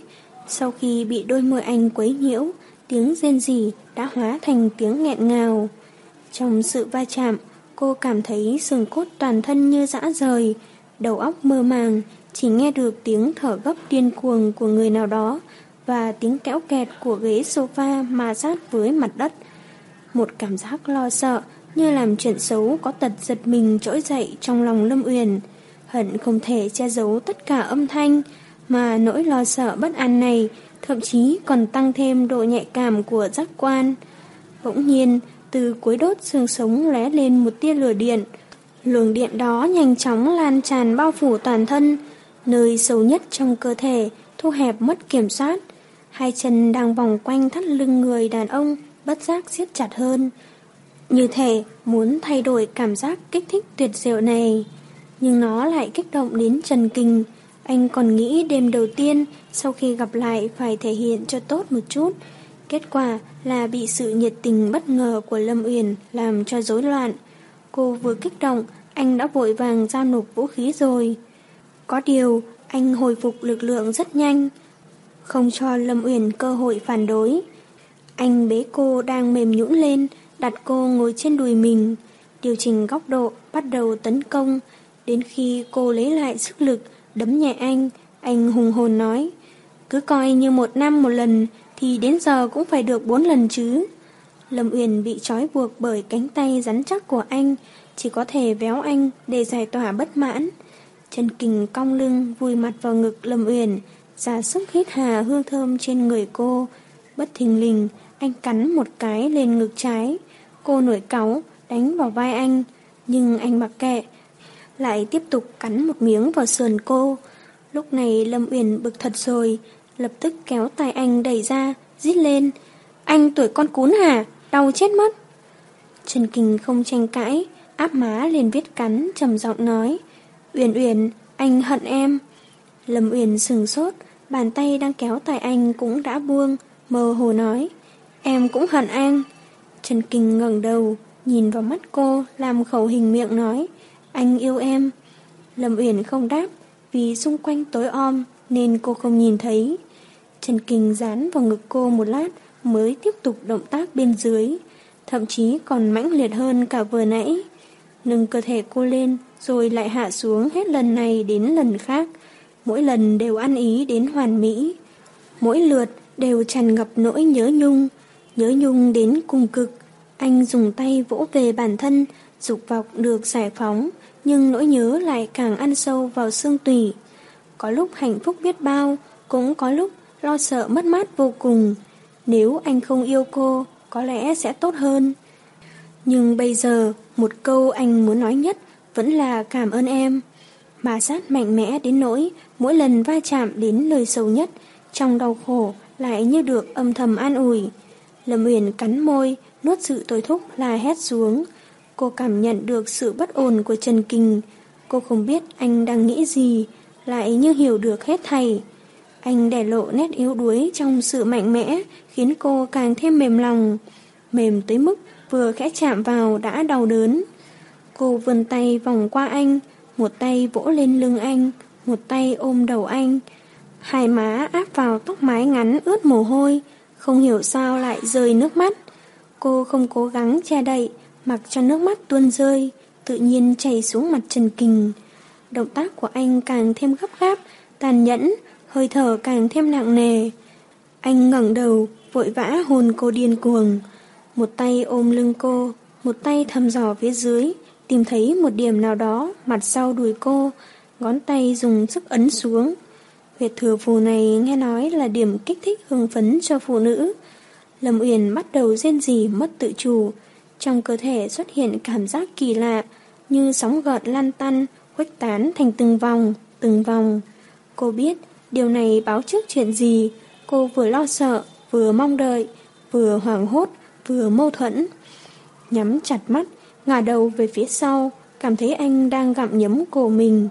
Sau khi bị đôi môi anh quấy nhiễu, tiếng rên rỉ đã hóa thành tiếng nghẹn ngào. Trong sự va chạm, cô cảm thấy sừng cốt toàn thân như dã rời, đầu óc mơ màng, chỉ nghe được tiếng thở gấp điên cuồng của người nào đó và tiếng kéo kẹt của ghế sofa mà sát với mặt đất. Một cảm giác lo sợ như làm chuyện xấu có tật giật mình trỗi dậy trong lòng Lâm Uyển. Hận không thể che giấu tất cả âm thanh, mà nỗi lo sợ bất an này thậm chí còn tăng thêm độ nhạy cảm của giác quan. Bỗng nhiên, từ cuối đốt xương sống lóe lên một tia lửa điện. Luồng điện đó nhanh chóng lan tràn bao phủ toàn thân, nơi sâu nhất trong cơ thể, thu hẹp mất kiểm soát. Hai chân đang vòng quanh thắt lưng người đàn ông, bất giác siết chặt hơn. Như thể muốn thay đổi cảm giác kích thích tuyệt diệu này. Nhưng nó lại kích động đến trần kinh. Anh còn nghĩ đêm đầu tiên sau khi gặp lại phải thể hiện cho tốt một chút. Kết quả là bị sự nhiệt tình bất ngờ của Lâm Uyển làm cho rối loạn. Cô vừa kích động, anh đã vội vàng giao nộp vũ khí rồi. Có điều, anh hồi phục lực lượng rất nhanh, không cho Lâm Uyển cơ hội phản đối. Anh bế cô đang mềm nhũn lên, đặt cô ngồi trên đùi mình, điều chỉnh góc độ, bắt đầu tấn công. Đến khi cô lấy lại sức lực, đấm nhẹ anh, anh hùng hồn nói, cứ coi như một năm một lần, thì đến giờ cũng phải được bốn lần chứ. Lâm Uyển bị trói buộc bởi cánh tay rắn chắc của anh, chỉ có thể véo anh để giải tỏa bất mãn. Trần Kình cong lưng vùi mặt vào ngực Lâm Uyển, ra sức hít hà hương thơm trên người cô. Bất thình lình, anh cắn một cái lên ngực trái. Cô nổi cáu, đánh vào vai anh, nhưng anh mặc kệ, lại tiếp tục cắn một miếng vào sườn cô. Lúc này Lâm Uyển bực thật rồi, lập tức kéo tay anh đẩy ra, rít lên. Anh tuổi con cún hả? Đau chết mất. Trần Kình không tranh cãi, áp má lên viết cắn, trầm giọng nói. Uyển Uyển, anh hận em. Lâm Uyển sừng sốt, bàn tay đang kéo tay anh cũng đã buông, mơ hồ nói. Em cũng hận anh. Trần Kinh ngẩng đầu, nhìn vào mắt cô, làm khẩu hình miệng nói. Anh yêu em. Lâm Uyển không đáp, vì xung quanh tối om nên cô không nhìn thấy. Trần Kinh dán vào ngực cô một lát mới tiếp tục động tác bên dưới, thậm chí còn mãnh liệt hơn cả vừa nãy. Nâng cơ thể cô lên rồi lại hạ xuống hết lần này đến lần khác. Mỗi lần đều ăn ý đến hoàn mỹ. Mỗi lượt đều tràn ngập nỗi nhớ nhung, nhớ nhung đến cùng cực. Anh dùng tay vỗ về bản thân, dục vọng được giải phóng, nhưng nỗi nhớ lại càng ăn sâu vào xương tủy. Có lúc hạnh phúc biết bao, cũng có lúc lo sợ mất mát vô cùng. Nếu anh không yêu cô, có lẽ sẽ tốt hơn. Nhưng bây giờ, một câu anh muốn nói nhất vẫn là cảm ơn em. Mà sát mạnh mẽ đến nỗi mỗi lần va chạm đến nơi sâu nhất, trong đau khổ lại như được âm thầm an ủi. Lâm Uyển cắn môi, nuốt sự tối thúc là hét xuống. Cô cảm nhận được sự bất ổn của Trần Kinh. Cô không biết anh đang nghĩ gì, lại như hiểu được hết thầy. Anh để lộ nét yếu đuối trong sự mạnh mẽ, khiến cô càng thêm mềm lòng. Mềm tới mức vừa khẽ chạm vào đã đau đớn. Cô vươn tay vòng qua anh, một tay vỗ lên lưng anh, một tay ôm đầu anh. Hai má áp vào tóc mái ngắn ướt mồ hôi, không hiểu sao lại rơi nước mắt. Cô không cố gắng che đậy, mặc cho nước mắt tuôn rơi, tự nhiên chảy xuống mặt Trần Kình. Động tác của anh càng thêm gấp gáp, tàn nhẫn, hơi thở càng thêm nặng nề. Anh ngẩng đầu, vội vã hôn cô điên cuồng. Một tay ôm lưng cô, một tay thăm dò phía dưới, tìm thấy một điểm nào đó mặt sau đùi cô, ngón tay dùng sức ấn xuống. Huyệt thừa phù này nghe nói là điểm kích thích hưng phấn cho phụ nữ. Lâm Uyển bắt đầu rên rỉ mất tự chủ, trong cơ thể xuất hiện cảm giác kỳ lạ, như sóng gợn lan tăn, khuếch tán thành từng vòng, từng vòng. Cô biết điều này báo trước chuyện gì, cô vừa lo sợ, vừa mong đợi, vừa hoảng hốt, vừa mâu thuẫn. Nhắm chặt mắt, ngả đầu về phía sau, cảm thấy anh đang gặm nhấm cổ mình,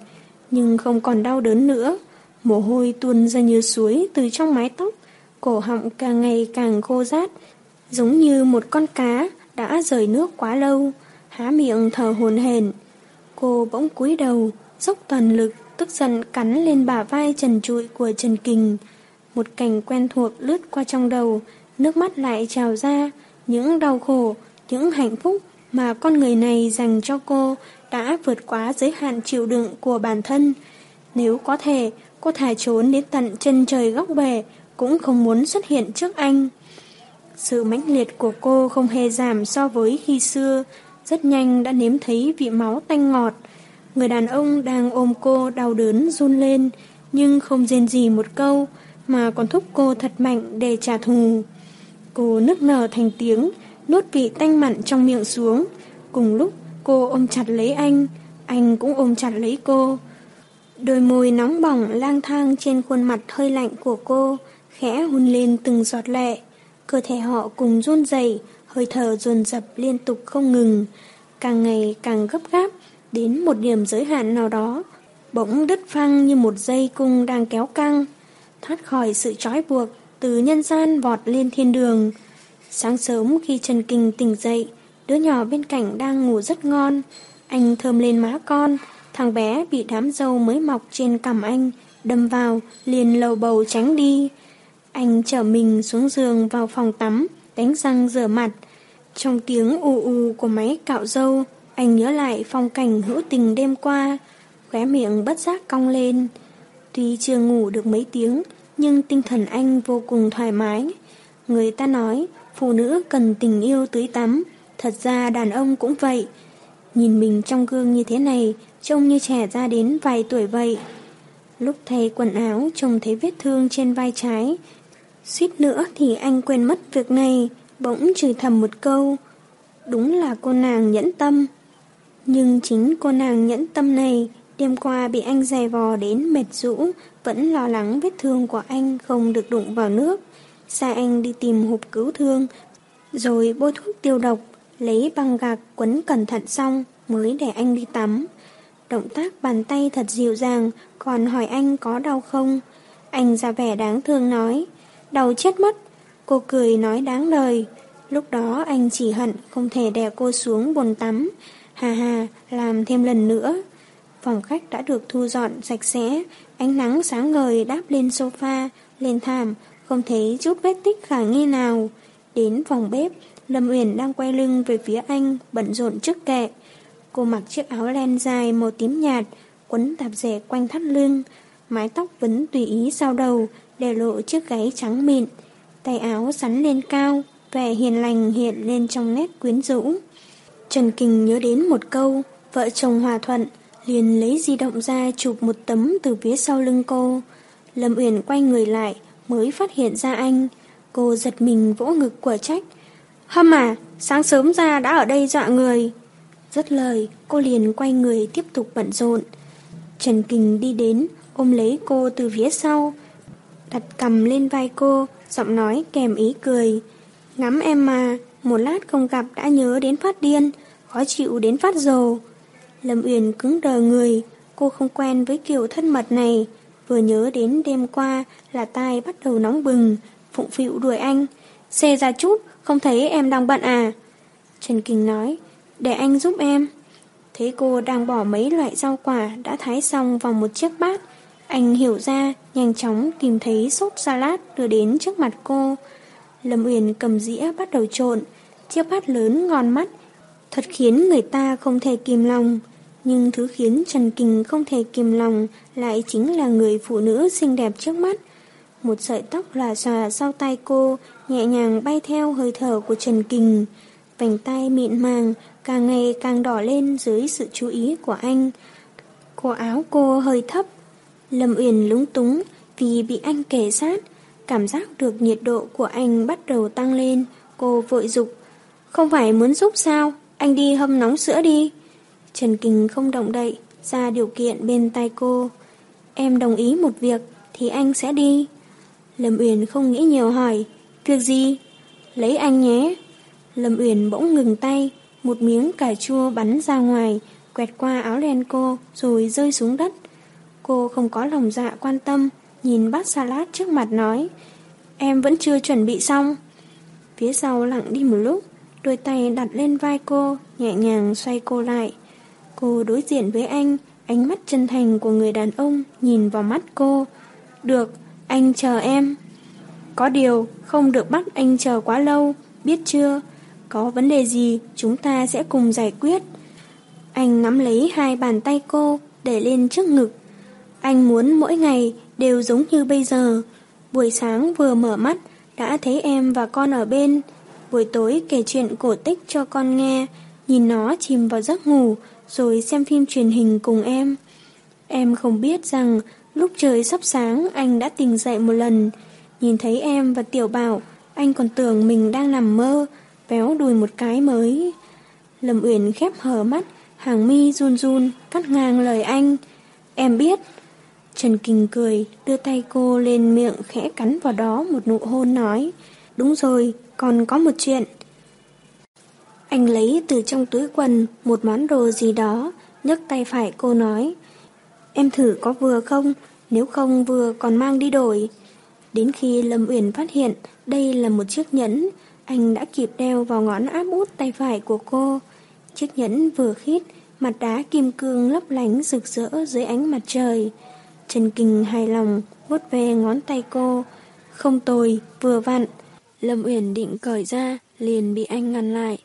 nhưng không còn đau đớn nữa. Mồ hôi tuôn ra như suối từ trong mái tóc, cổ họng càng ngày càng khô rát, giống như một con cá đã rời nước quá lâu, há miệng thở hồn hển. Cô bỗng cúi đầu, dốc toàn lực, tức giận cắn lên bả vai trần trụi của Trần Kình. Một cảnh quen thuộc lướt qua trong đầu, nước mắt lại trào ra, những đau khổ, những hạnh phúc mà con người này dành cho cô đã vượt quá giới hạn chịu đựng của bản thân. Nếu có thể, cô thả trốn đến tận chân trời góc bể, cũng không muốn xuất hiện trước anh. Sự mãnh liệt của cô không hề giảm so với khi xưa, rất nhanh đã nếm thấy vị máu tanh ngọt. Người đàn ông đang ôm cô đau đớn run lên, nhưng không rên gì một câu, mà còn thúc cô thật mạnh để trả thù. Cô nức nở thành tiếng, nuốt vị tanh mặn trong miệng xuống. Cùng lúc cô ôm chặt lấy anh, anh cũng ôm chặt lấy cô. Đôi môi nóng bỏng lang thang trên khuôn mặt hơi lạnh của cô, khẽ hôn lên từng giọt lệ. Cơ thể họ cùng run rẩy, hơi thở dồn dập liên tục không ngừng, càng ngày càng gấp gáp, đến một điểm giới hạn nào đó, bỗng đứt phăng như một dây cung đang kéo căng, thoát khỏi sự trói buộc, từ nhân gian vọt lên thiên đường. Sáng sớm khi Trần Kinh tỉnh dậy, đứa nhỏ bên cạnh đang ngủ rất ngon, anh thơm lên má con, thằng bé bị đám dâu mới mọc trên cằm anh, đâm vào, liền lầu bầu tránh đi. Anh chở mình xuống giường vào phòng tắm, đánh răng rửa mặt. Trong tiếng ù ù của máy cạo dâu, anh nhớ lại phong cảnh hữu tình đêm qua, khóe miệng bất giác cong lên. Tuy chưa ngủ được mấy tiếng, nhưng tinh thần anh vô cùng thoải mái. Người ta nói, phụ nữ cần tình yêu tưới tắm, thật ra đàn ông cũng vậy. Nhìn mình trong gương như thế này, trông như trẻ ra đến vài tuổi vậy. Lúc thay quần áo, trông thấy vết thương trên vai trái, Suýt nữa thì anh quên mất việc này, bỗng chửi thầm một câu. Đúng là cô nàng nhẫn tâm. Nhưng chính cô nàng nhẫn tâm này, đêm qua bị anh giày vò đến mệt rũ, vẫn lo lắng vết thương của anh không được đụng vào nước. Sai anh đi tìm hộp cứu thương, rồi bôi thuốc tiêu độc, lấy băng gạc quấn cẩn thận xong mới để anh đi tắm. Động tác bàn tay thật dịu dàng, còn hỏi anh có đau không? Anh ra vẻ đáng thương nói, đau chết mất. Cô cười nói đáng lời. Lúc đó anh chỉ hận không thể đè cô xuống bồn tắm. Hà hà, làm thêm lần nữa. Phòng khách đã được thu dọn sạch sẽ, ánh nắng sáng ngời đáp lên sofa, lên thảm, không thấy chút vết tích khả nghi nào. Đến phòng bếp, Lâm Uyển đang quay lưng về phía anh, bận rộn trước kệ. Cô mặc chiếc áo len dài màu tím nhạt, quấn tạp dề quanh thắt lưng, mái tóc vấn tùy ý sau đầu, để lộ chiếc gáy trắng mịn, tay áo sắn lên cao, vẻ hiền lành hiện lên trong nét quyến rũ. Trần Kình nhớ đến một câu, vợ chồng hòa thuận, liền lấy di động ra chụp một tấm từ phía sau lưng cô. Lâm Uyển quay người lại, mới phát hiện ra anh. Cô giật mình vỗ ngực của trách. Hâm à, sáng sớm ra đã ở đây dọa người. Rất lời, cô liền quay người tiếp tục bận rộn. Trần Kình đi đến, ôm lấy cô từ phía sau, đặt cầm lên vai cô, giọng nói kèm ý cười. Ngắm em mà, một lát không gặp đã nhớ đến phát điên, khó chịu đến phát rồ. Lâm Uyển cứng đờ người, cô không quen với kiểu thân mật này. Vừa nhớ đến đêm qua là tai bắt đầu nóng bừng, phụng phịu đuổi anh. Xe ra chút, không thấy em đang bận à? Trần Kinh nói, để anh giúp em. Thấy cô đang bỏ mấy loại rau quả đã thái xong vào một chiếc bát, anh hiểu ra, nhanh chóng tìm thấy sốt salad đưa đến trước mặt cô. Lâm Uyển cầm dĩa bắt đầu trộn, chiếc bát lớn ngon mắt, thật khiến người ta không thể kìm lòng. Nhưng thứ khiến Trần Kình không thể kìm lòng lại chính là người phụ nữ xinh đẹp trước mắt. Một sợi tóc là xòa sau tay cô, nhẹ nhàng bay theo hơi thở của Trần Kình. Vành tay mịn màng, càng ngày càng đỏ lên dưới sự chú ý của anh. Cổ áo cô hơi thấp. Lâm Uyển lúng túng vì bị anh kể sát. Cảm giác được nhiệt độ của anh bắt đầu tăng lên. Cô vội dục. Không phải muốn giúp sao? Anh đi hâm nóng sữa đi. Trần Kinh không động đậy, ra điều kiện bên tay cô. Em đồng ý một việc, thì anh sẽ đi. Lâm Uyển không nghĩ nhiều hỏi. Việc gì? Lấy anh nhé. Lâm Uyển bỗng ngừng tay, một miếng cà chua bắn ra ngoài, quẹt qua áo len cô, rồi rơi xuống đất. Cô không có lòng dạ quan tâm, nhìn bát salad trước mặt nói, em vẫn chưa chuẩn bị xong. Phía sau lặng đi một lúc, đôi tay đặt lên vai cô, nhẹ nhàng xoay cô lại. Cô đối diện với anh, ánh mắt chân thành của người đàn ông nhìn vào mắt cô. Được, anh chờ em. Có điều, không được bắt anh chờ quá lâu, biết chưa? Có vấn đề gì chúng ta sẽ cùng giải quyết. Anh nắm lấy hai bàn tay cô để lên trước ngực. Anh muốn mỗi ngày đều giống như bây giờ. Buổi sáng vừa mở mắt đã thấy em và con ở bên. Buổi tối kể chuyện cổ tích cho con nghe, nhìn nó chìm vào giấc ngủ rồi xem phim truyền hình cùng em. Em không biết rằng lúc trời sắp sáng anh đã tỉnh dậy một lần. Nhìn thấy em và Tiểu Bảo, anh còn tưởng mình đang nằm mơ, véo đùi một cái mới. Lâm Uyển khép hờ mắt, hàng mi run run, cắt ngang lời anh. Em biết. Trần Kinh cười, đưa tay cô lên miệng khẽ cắn vào đó một nụ hôn nói. Đúng rồi, còn có một chuyện. Anh lấy từ trong túi quần một món đồ gì đó, nhấc tay phải cô nói. Em thử có vừa không, nếu không vừa còn mang đi đổi. Đến khi Lâm Uyển phát hiện đây là một chiếc nhẫn, anh đã kịp đeo vào ngón áp út tay phải của cô. Chiếc nhẫn vừa khít, mặt đá kim cương lấp lánh rực rỡ dưới ánh mặt trời. Trần Kinh hài lòng, vuốt ve ngón tay cô. Không tồi, vừa vặn. Lâm Uyển định cởi ra, liền bị anh ngăn lại.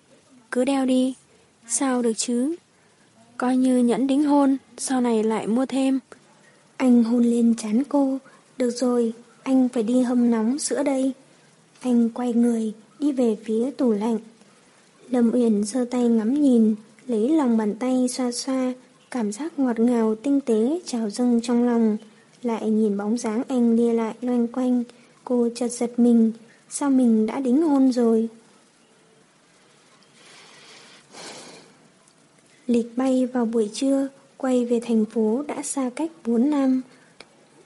Cứ đeo đi. Sao được chứ? Coi như nhẫn đính hôn, sau này lại mua thêm. Anh hôn lên chán cô. Được rồi, anh phải đi hâm nóng sữa đây. Anh quay người, đi về phía tủ lạnh. Lâm Uyển giơ tay ngắm nhìn, lấy lòng bàn tay xoa xoa, cảm giác ngọt ngào tinh tế trào dâng trong lòng. Lại nhìn bóng dáng anh đi lại loanh quanh, cô chợt giật mình, sao mình đã đính hôn rồi? Lịch bay vào buổi trưa, quay về thành phố đã xa cách 4 năm.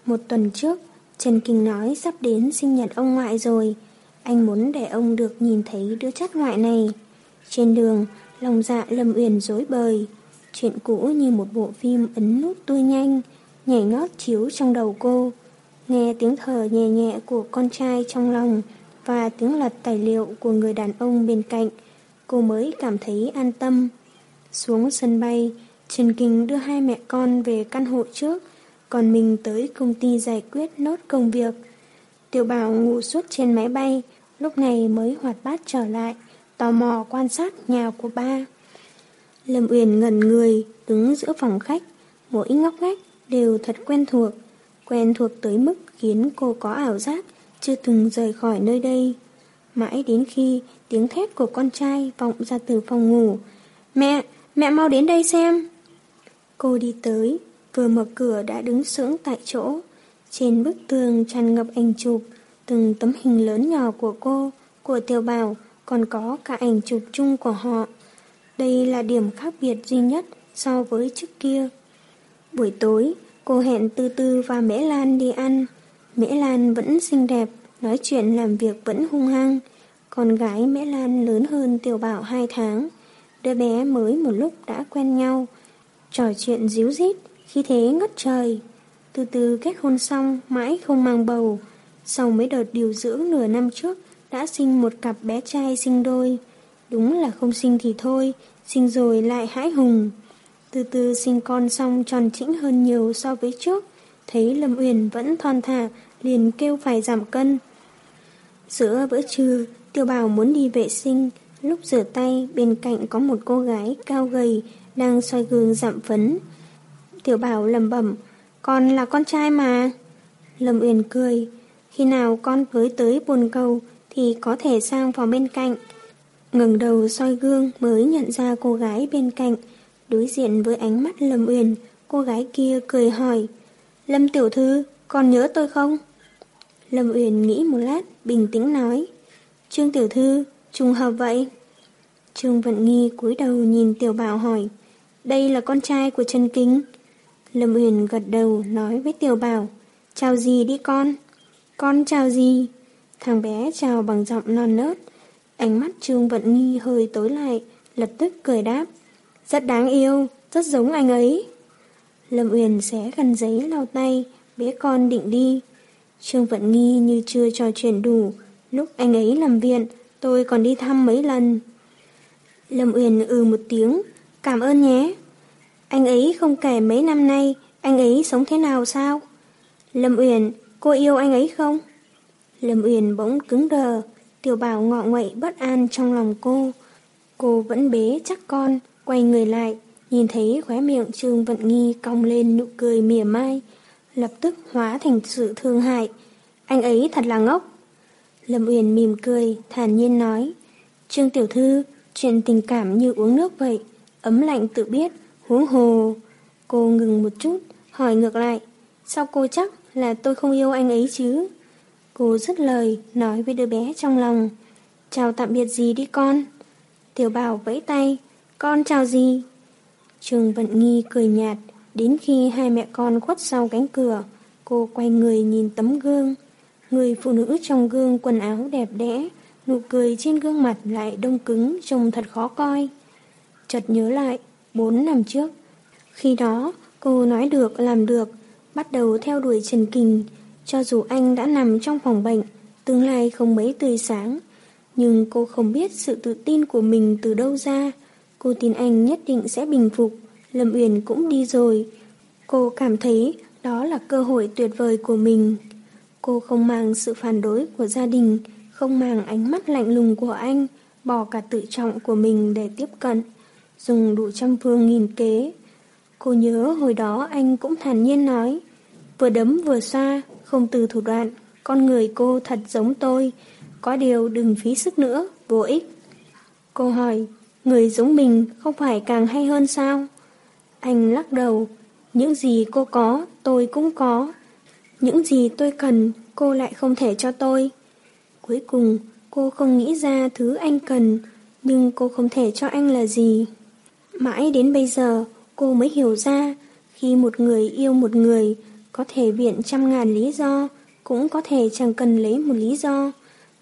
Một tuần trước, Trần Kinh nói sắp đến sinh nhật ông ngoại rồi. Anh muốn để ông được nhìn thấy đứa chắt ngoại này. Trên đường, lòng dạ Lâm Uyển dối bời. Chuyện cũ như một bộ phim ấn nút tua nhanh, nhảy nhót chiếu trong đầu cô. Nghe tiếng thở nhẹ nhẹ của con trai trong lòng và tiếng lật tài liệu của người đàn ông bên cạnh, cô mới cảm thấy an tâm. Xuống sân bay, Trần Kinh đưa hai mẹ con về căn hộ trước, còn mình tới công ty giải quyết nốt công việc. Tiểu bảo ngủ suốt trên máy bay, lúc này mới hoạt bát trở lại, tò mò quan sát nhà của ba. Lâm Uyển ngẩn người, đứng giữa phòng khách, mỗi ngóc ngách đều thật quen thuộc, quen thuộc tới mức khiến cô có ảo giác chưa từng rời khỏi nơi đây. Mãi đến khi tiếng thét của con trai vọng ra từ phòng ngủ, Mẹ, mẹ mau đến đây xem. Cô đi tới, vừa mở cửa đã đứng sững tại chỗ. Trên bức tường tràn ngập ảnh chụp, từng tấm hình lớn nhỏ của cô, của Tiểu Bảo, còn có cả ảnh chụp chung của họ. Đây là điểm khác biệt duy nhất so với trước kia. Buổi tối, cô hẹn Tư Tư và Mễ Lan đi ăn. Mễ Lan vẫn xinh đẹp, nói chuyện làm việc vẫn hung hăng. Con gái Mễ Lan lớn hơn Tiểu Bảo 2 tháng. Đứa bé mới một lúc đã quen nhau, trò chuyện díu dít, khi thế ngất trời. Từ từ kết hôn xong, mãi không mang bầu. Sau mấy đợt điều dưỡng nửa năm trước, đã sinh một cặp bé trai sinh đôi. Đúng là không sinh thì thôi, sinh rồi lại hãi hùng. Từ từ sinh con xong tròn chỉnh hơn nhiều so với trước. Thấy Lâm Uyển vẫn thon thả, liền kêu phải giảm cân. Giữa bữa trưa, Tiêu Bảo muốn đi vệ sinh, Lúc rửa tay, bên cạnh có một cô gái cao gầy đang soi gương giảm phấn. Tiểu bảo lầm bẩm, con là con trai mà. Lâm Uyển cười, khi nào con với tới buồn cầu thì có thể sang vào bên cạnh ngẩng đầu soi gương mới nhận ra cô gái bên cạnh, đối diện với ánh mắt Lâm Uyển, cô gái kia cười hỏi, Lâm Tiểu Thư, còn nhớ tôi không? Lâm Uyển nghĩ một lát, bình tĩnh nói, Trương Tiểu Thư, trùng hợp vậy. Trương Vận Nghi cúi đầu nhìn Tiểu Bảo hỏi, đây là con trai của Trần Kính. Lâm Uyển gật đầu nói với Tiểu Bảo, chào gì đi con? Con chào gì? Thằng bé chào bằng giọng non nớt. Ánh mắt Trương Vận Nghi hơi tối lại, lập tức cười đáp. Rất đáng yêu, rất giống anh ấy. Lâm Uyển xé khăn giấy lau tay, bé con định đi. Trương Vận Nghi như chưa trò chuyện đủ, lúc anh ấy làm viện, tôi còn đi thăm mấy lần. Lâm Uyển ừ một tiếng, cảm ơn nhé. Anh ấy không kể mấy năm nay, anh ấy sống thế nào sao? Lâm Uyển, cô yêu anh ấy không? Lâm Uyển bỗng cứng đờ, tiểu bảo ngọ nguậy bất an trong lòng cô. Cô vẫn bế chắc con, quay người lại, nhìn thấy khóe miệng Trương Vận Nghi cong lên nụ cười mỉa mai, lập tức hóa thành sự thương hại. Anh ấy thật là ngốc. Lâm Uyển mỉm cười, thản nhiên nói, Trương Tiểu Thư, chuyện tình cảm như uống nước vậy, ấm lạnh tự biết, huống hồ. Cô ngừng một chút, hỏi ngược lại, sao cô chắc là tôi không yêu anh ấy chứ? Cô dứt lời, nói với đứa bé trong lòng, chào tạm biệt gì đi con. Tiểu bảo vẫy tay, con chào gì? Trường Vận Nghi cười nhạt, đến khi hai mẹ con khuất sau cánh cửa, cô quay người nhìn tấm gương. Người phụ nữ trong gương quần áo đẹp đẽ, nụ cười trên gương mặt lại đông cứng trông thật khó coi. Chợt nhớ lại, bốn năm trước, khi đó cô nói được làm được, bắt đầu theo đuổi Trần Kình, cho dù anh đã nằm trong phòng bệnh, tương lai không mấy tươi sáng. Nhưng cô không biết sự tự tin của mình từ đâu ra. Cô tin anh nhất định sẽ bình phục. Lâm Uyển cũng đi rồi. Cô cảm thấy đó là cơ hội tuyệt vời của mình. Cô không mang sự phản đối của gia đình, không mang ánh mắt lạnh lùng của anh, bỏ cả tự trọng của mình để tiếp cận, dùng đủ trăm phương nghìn kế. Cô nhớ hồi đó anh cũng thản nhiên nói, vừa đấm vừa xoa, không từ thủ đoạn, con người cô thật giống tôi, có điều đừng phí sức nữa, vô ích. Cô hỏi, người giống mình không phải càng hay hơn sao? Anh lắc đầu, những gì cô có, tôi cũng có. Những gì tôi cần, cô lại không thể cho tôi. Cuối cùng, cô không nghĩ ra thứ anh cần, nhưng cô không thể cho anh là gì. Mãi đến bây giờ, cô mới hiểu ra, khi một người yêu một người, có thể viện trăm ngàn lý do, cũng có thể chẳng cần lấy một lý do.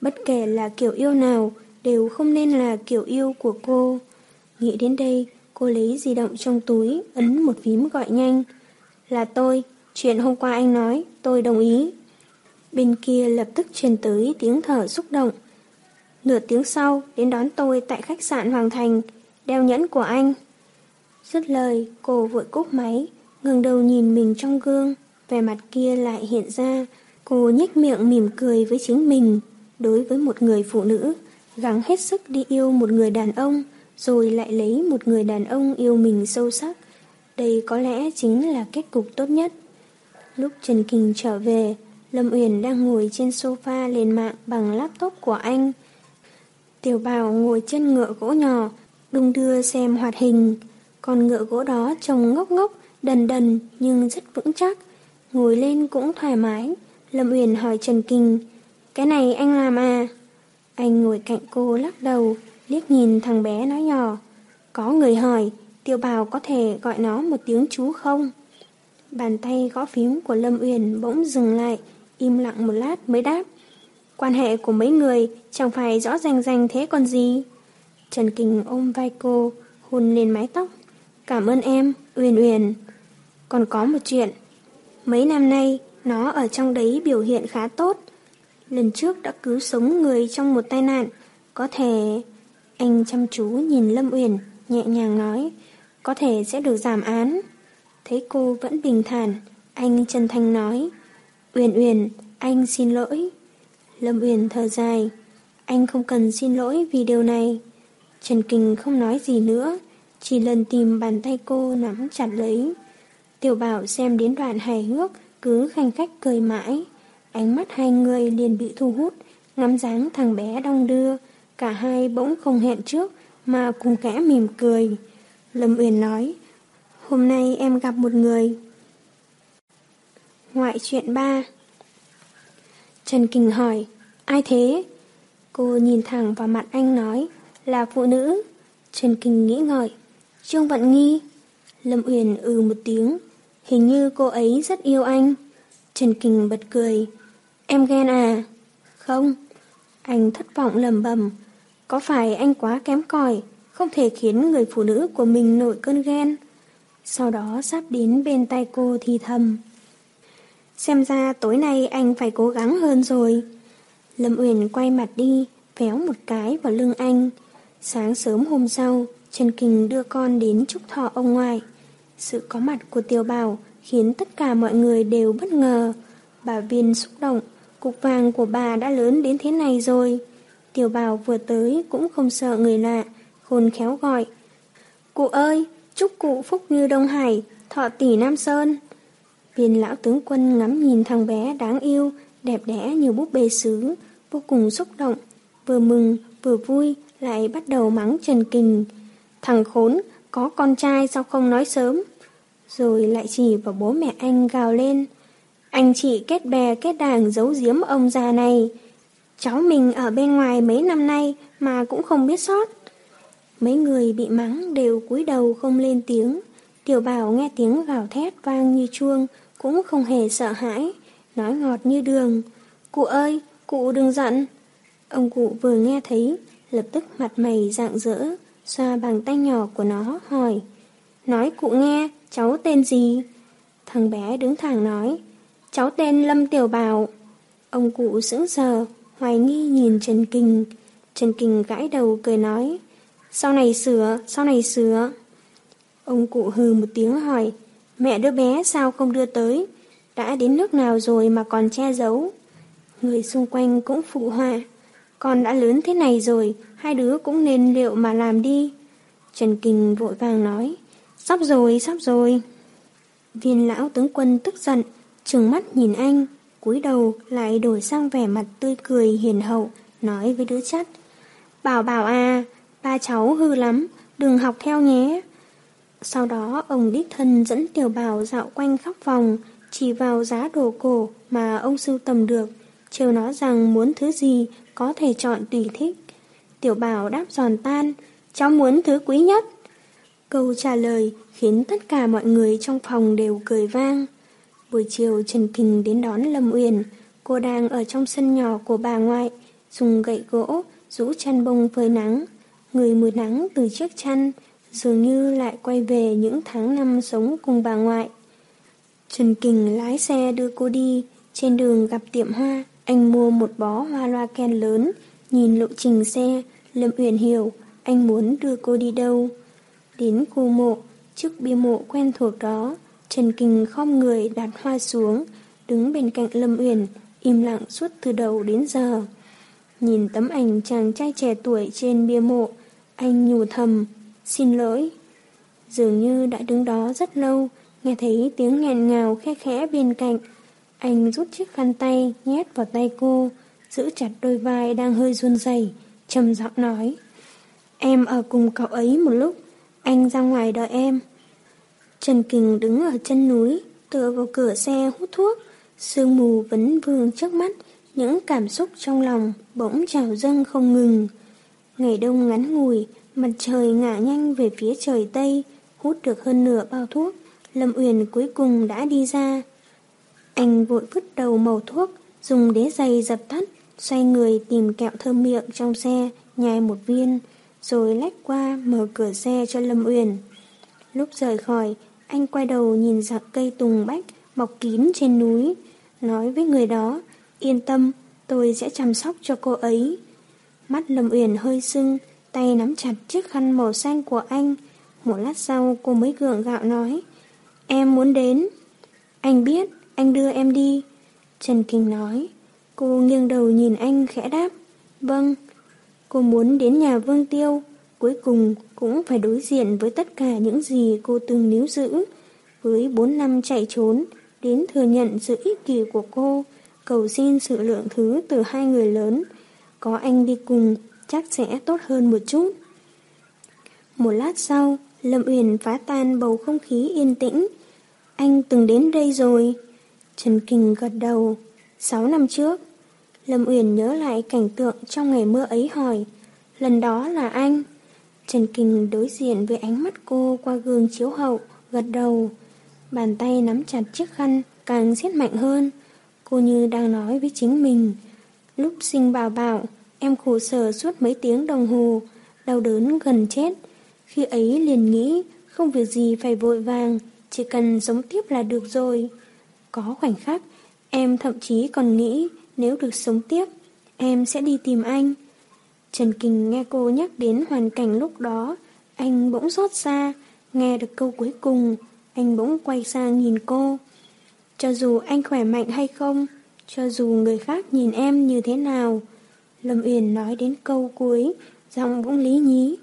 Bất kể là kiểu yêu nào, đều không nên là kiểu yêu của cô. Nghĩ đến đây, cô lấy di động trong túi, ấn một phím gọi nhanh. Là tôi, chuyện hôm qua anh nói, tôi đồng ý. Bên kia lập tức truyền tới tiếng thở xúc động. Nửa tiếng sau, đến đón tôi tại khách sạn Hoàng Thành, đeo nhẫn của anh. Dứt lời, cô vội cúp máy, ngừng đầu nhìn mình trong gương. Vẻ mặt kia lại hiện ra, cô nhếch miệng mỉm cười với chính mình. Đối với một người phụ nữ, gắng hết sức đi yêu một người đàn ông, rồi lại lấy một người đàn ông yêu mình sâu sắc. Đây có lẽ chính là kết cục tốt nhất. Lúc Trần Kinh trở về, Lâm Uyển đang ngồi trên sofa lên mạng bằng laptop của anh. Tiểu Bảo ngồi trên ngựa gỗ nhỏ, đung đưa xem hoạt hình. Con ngựa gỗ đó trông ngốc ngốc, đần đần nhưng rất vững chắc. Ngồi lên cũng thoải mái. Lâm Uyển hỏi Trần Kinh, cái này anh làm à? Anh ngồi cạnh cô lắc đầu, liếc nhìn thằng bé nói nhỏ. Có người hỏi, Tiểu Bảo có thể gọi nó một tiếng chú không? Bàn tay gõ phím của Lâm Uyển bỗng dừng lại, im lặng một lát mới đáp. Quan hệ của mấy người chẳng phải rõ ràng ràng thế còn gì? Trần Kinh ôm vai cô, hôn lên mái tóc. Cảm ơn em, Uyển Uyển. Còn có một chuyện. Mấy năm nay, nó ở trong đấy biểu hiện khá tốt. Lần trước đã cứu sống người trong một tai nạn. Có thể... Anh chăm chú nhìn Lâm Uyển, nhẹ nhàng nói. Có thể sẽ được giảm án. Thấy cô vẫn bình thản, anh chân thành nói. Uyển Uyển, anh xin lỗi. Lâm Uyển thở dài. Anh không cần xin lỗi vì điều này. Trần Kinh không nói gì nữa, chỉ lần tìm bàn tay cô nắm chặt lấy. Tiểu bảo xem đến đoạn hài hước, cứ khanh khách cười mãi. Ánh mắt hai người liền bị thu hút, ngắm dáng thằng bé đong đưa. Cả hai bỗng không hẹn trước, mà cùng kẽ mỉm cười. Lâm Uyển nói, Hôm nay em gặp một người. Ngoại chuyện ba. Trần Kình hỏi, ai thế? Cô nhìn thẳng vào mặt anh nói, là phụ nữ. Trần Kình nghĩ ngợi, Trương Vận Nghi. Lâm Uyển ừ một tiếng, hình như cô ấy rất yêu anh. Trần Kình bật cười, em ghen à? Không. Anh thất vọng lầm bầm, có phải anh quá kém cỏi, không thể khiến người phụ nữ của mình nổi cơn ghen? Sau đó sắp đến bên tay cô thì thầm. Xem ra tối nay anh phải cố gắng hơn rồi. Lâm Uyển quay mặt đi, véo một cái vào lưng anh. Sáng sớm hôm sau, Trần Kình đưa con đến chúc thọ ông ngoại. Sự có mặt của tiểu Bảo khiến tất cả mọi người đều bất ngờ. Bà Viên xúc động, cục vàng của bà đã lớn đến thế này rồi. Tiểu Bảo vừa tới cũng không sợ người lạ, khôn khéo gọi. Cụ ơi, chúc cụ phúc như Đông Hải, thọ tỷ Nam Sơn. Viên lão tướng quân ngắm nhìn thằng bé đáng yêu, đẹp đẽ như búp bê sứ, vô cùng xúc động, vừa mừng vừa vui lại bắt đầu mắng Trần Kình. Thằng khốn, có con trai sao không nói sớm? Rồi lại chỉ vào bố mẹ anh gào lên. Anh chị kết bè kết đảng giấu giếm ông già này. Cháu mình ở bên ngoài mấy năm nay mà cũng không biết sót. Mấy người bị mắng đều cúi đầu không lên tiếng. Tiểu bảo nghe tiếng gào thét vang như chuông, cũng không hề sợ hãi, nói ngọt như đường. Cụ ơi, cụ đừng giận. Ông cụ vừa nghe thấy, lập tức mặt mày rạng rỡ, xoa bàn tay nhỏ của nó, hỏi. Nói cụ nghe, cháu tên gì? Thằng bé đứng thẳng nói, cháu tên Lâm Tiểu Bảo. Ông cụ sững sờ, hoài nghi nhìn Trần Kinh. Trần Kinh gãi đầu cười nói, sau này sửa, sau này sửa. Ông cụ hừ một tiếng hỏi, mẹ đứa bé sao không đưa tới? Đã đến nước nào rồi mà còn che giấu? Người xung quanh cũng phụ họa. Con đã lớn thế này rồi, hai đứa cũng nên liệu mà làm đi. Trần Kinh vội vàng nói, sắp rồi, sắp rồi. Viên lão tướng quân tức giận, trừng mắt nhìn anh, cúi đầu lại đổi sang vẻ mặt tươi cười hiền hậu, nói với đứa chắt. Bảo bảo à, ba cháu hư lắm, đừng học theo nhé. Sau đó ông đích thân dẫn tiểu bảo dạo quanh khắp phòng, chỉ vào giá đồ cổ mà ông sưu tầm được, trêu nó rằng muốn thứ gì có thể chọn tùy thích. Tiểu bảo đáp giòn tan, cháu muốn thứ quý nhất. Câu trả lời khiến tất cả mọi người trong phòng đều cười vang. Buổi chiều Trần Kình đến đón Lâm Uyển, cô đang ở trong sân nhỏ của bà ngoại, dùng gậy gỗ, rũ chăn bông phơi nắng. Người mùi nắng từ chiếc chăn, dường như lại quay về những tháng năm sống cùng bà ngoại. Trần Kình lái xe đưa cô đi, trên đường gặp tiệm hoa, anh mua một bó hoa loa ken lớn, nhìn lộ trình xe, Lâm Uyển hiểu anh muốn đưa cô đi đâu. Đến khu mộ, trước bia mộ quen thuộc đó, Trần Kình khom người đặt hoa xuống, đứng bên cạnh Lâm Uyển, im lặng suốt từ đầu đến giờ. Nhìn tấm ảnh chàng trai trẻ tuổi trên bia mộ, anh nhủ thầm, xin lỗi. Dường như đã đứng đó rất lâu, nghe thấy tiếng nghẹn ngào khe khẽ bên cạnh. Anh rút chiếc khăn tay, nhét vào tay cô, giữ chặt đôi vai đang hơi run rẩy, trầm giọng nói. Em ở cùng cậu ấy một lúc, anh ra ngoài đợi em. Trần Kình đứng ở chân núi, tựa vào cửa xe hút thuốc, sương mù vấn vương trước mắt, những cảm xúc trong lòng bỗng trào dâng không ngừng. Ngày đông ngắn ngủi, mặt trời ngả nhanh về phía trời Tây, hút được hơn nửa bao thuốc, Lâm Uyển cuối cùng đã đi ra. Anh vội vứt đầu màu thuốc, dùng đế giày dập tắt, xoay người tìm kẹo thơm miệng trong xe, nhai một viên, rồi lách qua mở cửa xe cho Lâm Uyển. Lúc rời khỏi, anh quay đầu nhìn dạng cây tùng bách mọc kín trên núi, nói với người đó, yên tâm, tôi sẽ chăm sóc cho cô ấy. Mắt Lâm Uyển hơi sưng, tay nắm chặt chiếc khăn màu xanh của anh. Một lát sau cô mới gượng gạo nói, em muốn đến. Anh biết, anh đưa em đi. Trần Kinh nói, cô nghiêng đầu nhìn anh khẽ đáp, vâng. Cô muốn đến nhà Vương Tiêu, cuối cùng cũng phải đối diện với tất cả những gì cô từng níu giữ. Với 4 năm chạy trốn, đến thừa nhận sự ích kỷ của cô, cầu xin sự lượng thứ từ hai người lớn. Có anh đi cùng, chắc sẽ tốt hơn một chút. Một lát sau, Lâm Uyển phá tan bầu không khí yên tĩnh. Anh từng đến đây rồi. Trần Kình gật đầu. Sáu năm trước. Lâm Uyển nhớ lại cảnh tượng trong ngày mưa ấy hỏi. Lần đó là anh. Trần Kình đối diện với ánh mắt cô qua gương chiếu hậu, gật đầu. Bàn tay nắm chặt chiếc khăn, càng siết mạnh hơn. Cô như đang nói với chính mình. Lúc sinh bảo bảo, em khổ sở suốt mấy tiếng đồng hồ, đau đớn gần chết. Khi ấy liền nghĩ, không việc gì phải vội vàng, chỉ cần sống tiếp là được rồi. Có khoảnh khắc, em thậm chí còn nghĩ nếu được sống tiếp, em sẽ đi tìm anh. Trần kình nghe cô nhắc đến hoàn cảnh lúc đó, anh bỗng xót xa, nghe được câu cuối cùng, anh bỗng quay sang nhìn cô. Cho dù anh khỏe mạnh hay không, cho dù người khác nhìn em như thế nào, Lâm Uyển nói đến câu cuối, giọng bỗng lý nhí.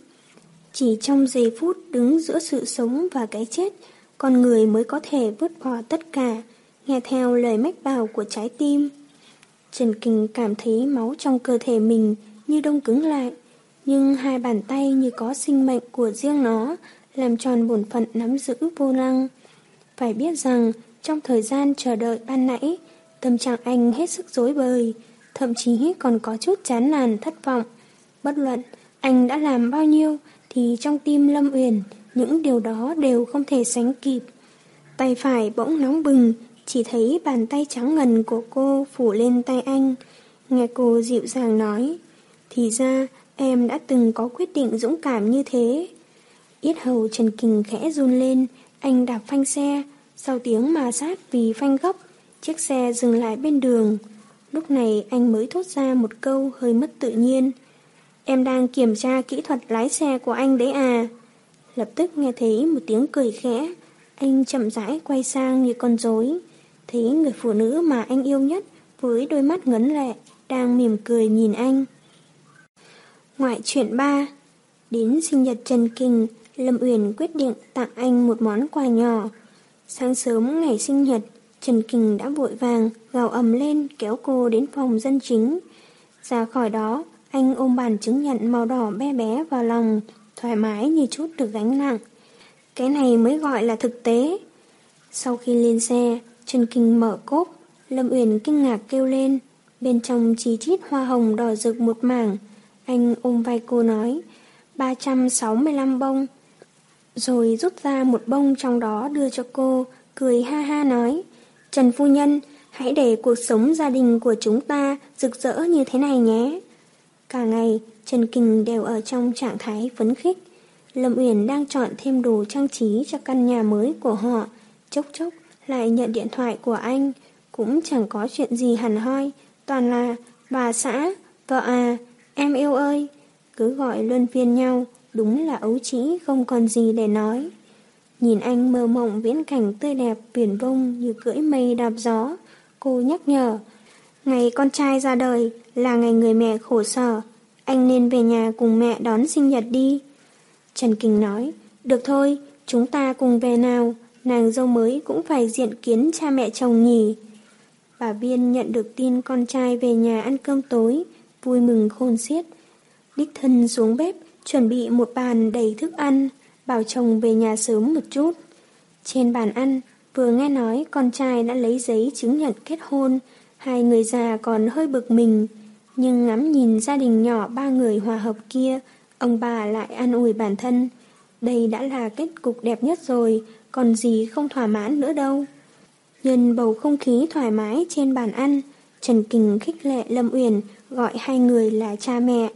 Chỉ trong giây phút đứng giữa sự sống và cái chết, con người mới có thể vứt bỏ tất cả, nghe theo lời mách bảo của trái tim. Trần Kinh cảm thấy máu trong cơ thể mình như đông cứng lại, nhưng hai bàn tay như có sinh mệnh của riêng nó, làm tròn bổn phận nắm giữ vô năng. Phải biết rằng, trong thời gian chờ đợi ban nãy, tâm trạng anh hết sức dối bời, thậm chí còn có chút chán nản thất vọng. Bất luận, anh đã làm bao nhiêu, thì trong tim Lâm Uyển, những điều đó đều không thể sánh kịp. Tay phải bỗng nóng bừng, chỉ thấy bàn tay trắng ngần của cô phủ lên tay anh. Nghe cô dịu dàng nói, thì ra em đã từng có quyết định dũng cảm như thế. Yết hầu Trần Kình khẽ run lên, anh đạp phanh xe, sau tiếng mà sát vì phanh gấp, chiếc xe dừng lại bên đường. Lúc này anh mới thốt ra một câu hơi mất tự nhiên. Em đang kiểm tra kỹ thuật lái xe của anh đấy à. Lập tức nghe thấy một tiếng cười khẽ. Anh chậm rãi quay sang như con rối. Thấy người phụ nữ mà anh yêu nhất với đôi mắt ngấn lệ đang mỉm cười nhìn anh. Ngoại truyện 3 Đến sinh nhật Trần Kình Lâm Uyển quyết định tặng anh một món quà nhỏ. Sáng sớm ngày sinh nhật, Trần Kình đã vội vàng, gào ầm lên kéo cô đến phòng dân chính. Ra khỏi đó, anh ôm bàn chứng nhận màu đỏ bé bé vào lòng, thoải mái như chút được gánh nặng. Cái này mới gọi là thực tế. Sau khi lên xe, Trần Kinh mở cốp, Lâm Uyển kinh ngạc kêu lên. Bên trong chi chít hoa hồng đỏ rực một mảng. Anh ôm vai cô nói, 365 bông. Rồi rút ra một bông trong đó đưa cho cô, cười ha ha nói, Trần Phu Nhân, hãy để cuộc sống gia đình của chúng ta rực rỡ như thế này nhé. Cả ngày, Trần Kình đều ở trong trạng thái phấn khích. Lâm Uyển đang chọn thêm đồ trang trí cho căn nhà mới của họ. Chốc chốc lại nhận điện thoại của anh. Cũng chẳng có chuyện gì hẳn hoi. Toàn là bà xã, vợ à, em yêu ơi. Cứ gọi luân phiên nhau. Đúng là ấu trĩ không còn gì để nói. Nhìn anh mơ mộng viễn cảnh tươi đẹp biển vông như cưỡi mây đạp gió. Cô nhắc nhở. Ngày con trai ra đời là ngày người mẹ khổ sở. Anh nên về nhà cùng mẹ đón sinh nhật đi. Trần Kinh nói, được thôi, chúng ta cùng về nào, nàng dâu mới cũng phải diện kiến cha mẹ chồng nhỉ. Bà Viên nhận được tin con trai về nhà ăn cơm tối, vui mừng khôn xiết. Đích thân xuống bếp, chuẩn bị một bàn đầy thức ăn, bảo chồng về nhà sớm một chút. Trên bàn ăn, vừa nghe nói con trai đã lấy giấy chứng nhận kết hôn, hai người già còn hơi bực mình, nhưng ngắm nhìn gia đình nhỏ ba người hòa hợp kia, ông bà lại an ủi bản thân. Đây đã là kết cục đẹp nhất rồi, còn gì không thỏa mãn nữa đâu. Nhân bầu không khí thoải mái trên bàn ăn, Trần Kình khích lệ Lâm Uyển gọi hai người là cha mẹ.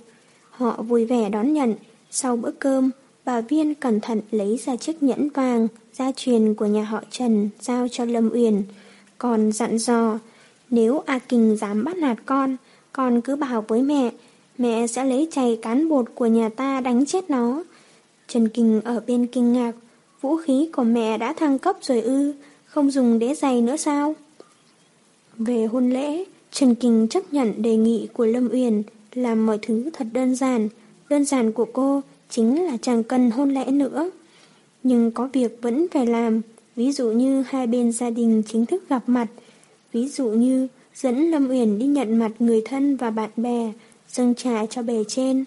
Họ vui vẻ đón nhận, sau bữa cơm, bà Viên cẩn thận lấy ra chiếc nhẫn vàng, gia truyền của nhà họ Trần giao cho Lâm Uyển, còn dặn dò, nếu A Kình dám bắt nạt con, con cứ bảo với mẹ, mẹ sẽ lấy chày cán bột của nhà ta đánh chết nó. Trần kình ở bên kinh ngạc, vũ khí của mẹ đã thăng cấp rồi ư, không dùng đế giày nữa sao? Về hôn lễ, Trần Kinh chấp nhận đề nghị của Lâm Uyển làm mọi thứ thật đơn giản. Đơn giản của cô chính là chẳng cần hôn lễ nữa. Nhưng có việc vẫn phải làm, ví dụ như hai bên gia đình chính thức gặp mặt, ví dụ như dẫn Lâm Uyển đi nhận mặt người thân và bạn bè, dâng trà cho bề trên.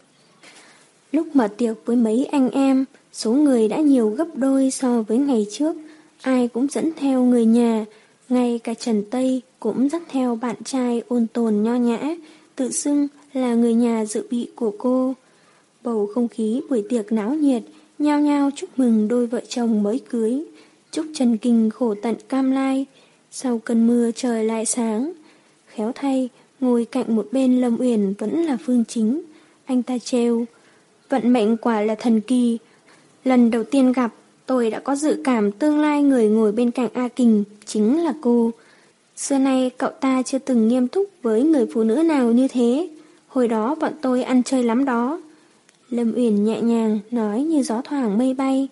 Lúc mở tiệc với mấy anh em, Số người đã nhiều gấp đôi so với ngày trước, ai cũng dẫn theo người nhà, ngay cả Trần Tây cũng dắt theo bạn trai ôn tồn nho nhã, tự xưng là người nhà dự bị của cô. Bầu không khí buổi tiệc náo nhiệt, nhao nhao chúc mừng đôi vợ chồng mới cưới. Chúc Trần Kinh khổ tận cam lai, sau cơn mưa trời lại sáng. Khéo thay, ngồi cạnh một bên Lâm Uyển vẫn là Phương Chính. Anh ta treo, vận mệnh quả là thần kỳ. Lần đầu tiên gặp, tôi đã có dự cảm tương lai người ngồi bên cạnh A Kình chính là cô. Xưa nay cậu ta chưa từng nghiêm túc với người phụ nữ nào như thế. Hồi đó bọn tôi ăn chơi lắm đó. Lâm Uyển nhẹ nhàng nói như gió thoảng mây bay.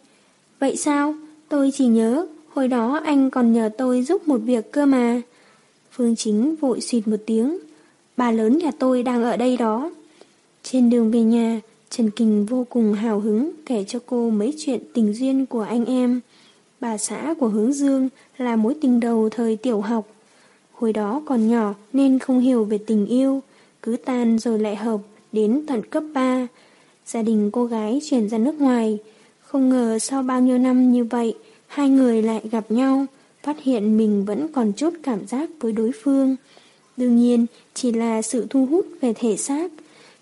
Vậy sao? Tôi chỉ nhớ, hồi đó anh còn nhờ tôi giúp một việc cơ mà. Phương Chính vội xịt một tiếng. Bà lớn nhà tôi đang ở đây đó. Trên đường về nhà, Trần Kình vô cùng hào hứng kể cho cô mấy chuyện tình duyên của anh em. Bà xã của Hướng Dương là mối tình đầu thời tiểu học. Hồi đó còn nhỏ nên không hiểu về tình yêu, cứ tan rồi lại hợp đến tận cấp 3. Gia đình cô gái chuyển ra nước ngoài. Không ngờ sau bao nhiêu năm như vậy, hai người lại gặp nhau, phát hiện mình vẫn còn chút cảm giác với đối phương. Đương nhiên, chỉ là sự thu hút về thể xác.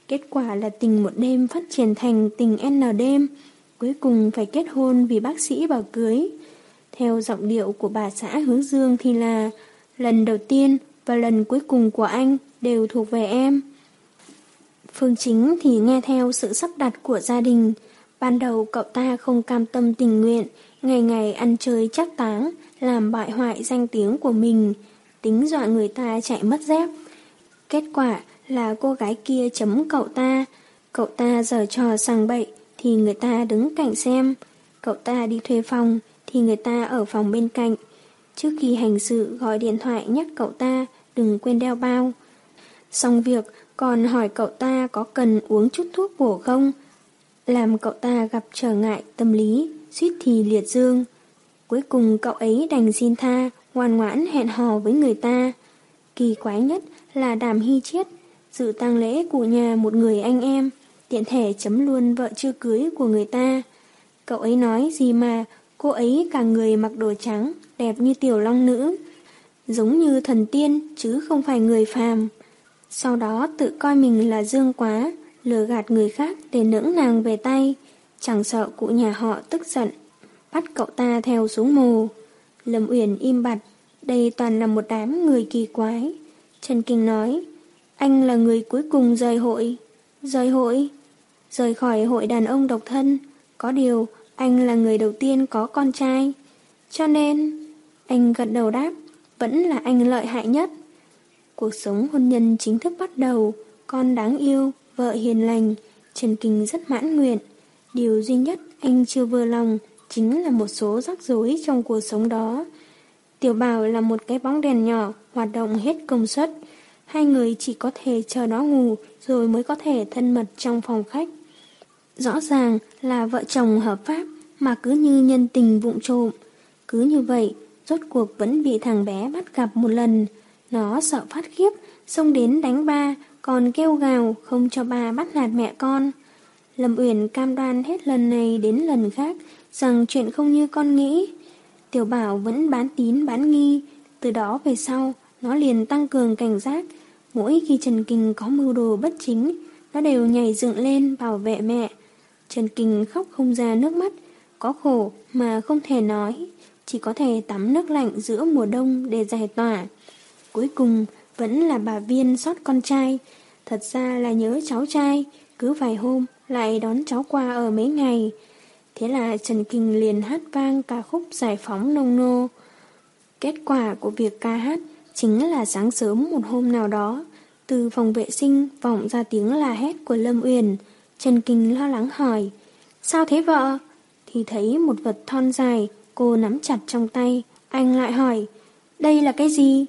Kết quả là tình một đêm phát triển thành tình N đêm, cuối cùng phải kết hôn vì bác sĩ bảo cưới. Theo giọng điệu của bà xã hướng dương thì là lần đầu tiên và lần cuối cùng của anh đều thuộc về em. Phương Chính thì nghe theo sự sắp đặt của gia đình. Ban đầu cậu ta không cam tâm tình nguyện, ngày ngày ăn chơi chắc táng, làm bại hoại danh tiếng của mình, tính dọa người ta chạy mất dép. Kết quả là cô gái kia chấm cậu ta, cậu ta giở trò sằng bậy thì người ta đứng cạnh xem, cậu ta đi thuê phòng thì người ta ở phòng bên cạnh. Trước khi hành sự gọi điện thoại nhắc cậu ta đừng quên đeo bao. Xong việc còn hỏi cậu ta có cần uống chút thuốc bổ không, làm cậu ta gặp trở ngại tâm lý, suýt thì liệt dương. Cuối cùng cậu ấy đành xin tha, ngoan ngoãn hẹn hò với người ta. Kỳ quái nhất là đàm hy chiết, dự tang lễ của nhà một người anh em, tiện thể chấm luôn vợ chưa cưới của người ta. Cậu ấy nói gì mà cô ấy cả người mặc đồ trắng, đẹp như tiểu long nữ, giống như thần tiên chứ không phải người phàm. Sau đó tự coi mình là dương quá, lừa gạt người khác để nững nàng về tay, chẳng sợ cụ nhà họ tức giận, bắt cậu ta theo xuống mồ. Lâm Uyển im bặt, đây toàn là một đám người kỳ quái. Trần Kinh nói, anh là người cuối cùng rời hội. Rời hội? Rời khỏi hội đàn ông độc thân. Có điều, anh là người đầu tiên có con trai. Cho nên, anh gật đầu đáp, vẫn là anh lợi hại nhất. Cuộc sống hôn nhân chính thức bắt đầu, con đáng yêu, vợ hiền lành, Trần Kinh rất mãn nguyện. Điều duy nhất anh chưa vừa lòng chính là một số rắc rối trong cuộc sống đó. Tiểu Bảo là một cái bóng đèn nhỏ hoạt động hết công suất. Hai người chỉ có thể chờ nó ngủ rồi mới có thể thân mật trong phòng khách. Rõ ràng là vợ chồng hợp pháp mà cứ như nhân tình vụng trộm. Cứ như vậy, rốt cuộc vẫn bị thằng bé bắt gặp một lần. Nó sợ phát khiếp, xông đến đánh ba, còn kêu gào không cho ba bắt nạt mẹ con. Lâm Uyển cam đoan hết lần này đến lần khác rằng chuyện không như con nghĩ. Tiểu Bảo vẫn bán tín bán nghi, từ đó về sau nó liền tăng cường cảnh giác. Mỗi khi Trần Kinh có mưu đồ bất chính, nó đều nhảy dựng lên bảo vệ mẹ. Trần Kinh khóc không ra nước mắt, có khổ mà không thể nói, chỉ có thể tắm nước lạnh giữa mùa đông để giải tỏa. Cuối cùng vẫn là bà Viên sót con trai, thật ra là nhớ cháu trai, cứ vài hôm lại đón cháu qua ở mấy ngày. Thế là Trần Kinh liền hát vang ca khúc giải phóng nông nô. Kết quả của việc ca hát chính là sáng sớm một hôm nào đó, từ phòng vệ sinh vọng ra tiếng la hét của Lâm Uyển. Trần Kinh lo lắng hỏi, sao thế vợ? Thì thấy một vật thon dài, cô nắm chặt trong tay. Anh lại hỏi, đây là cái gì?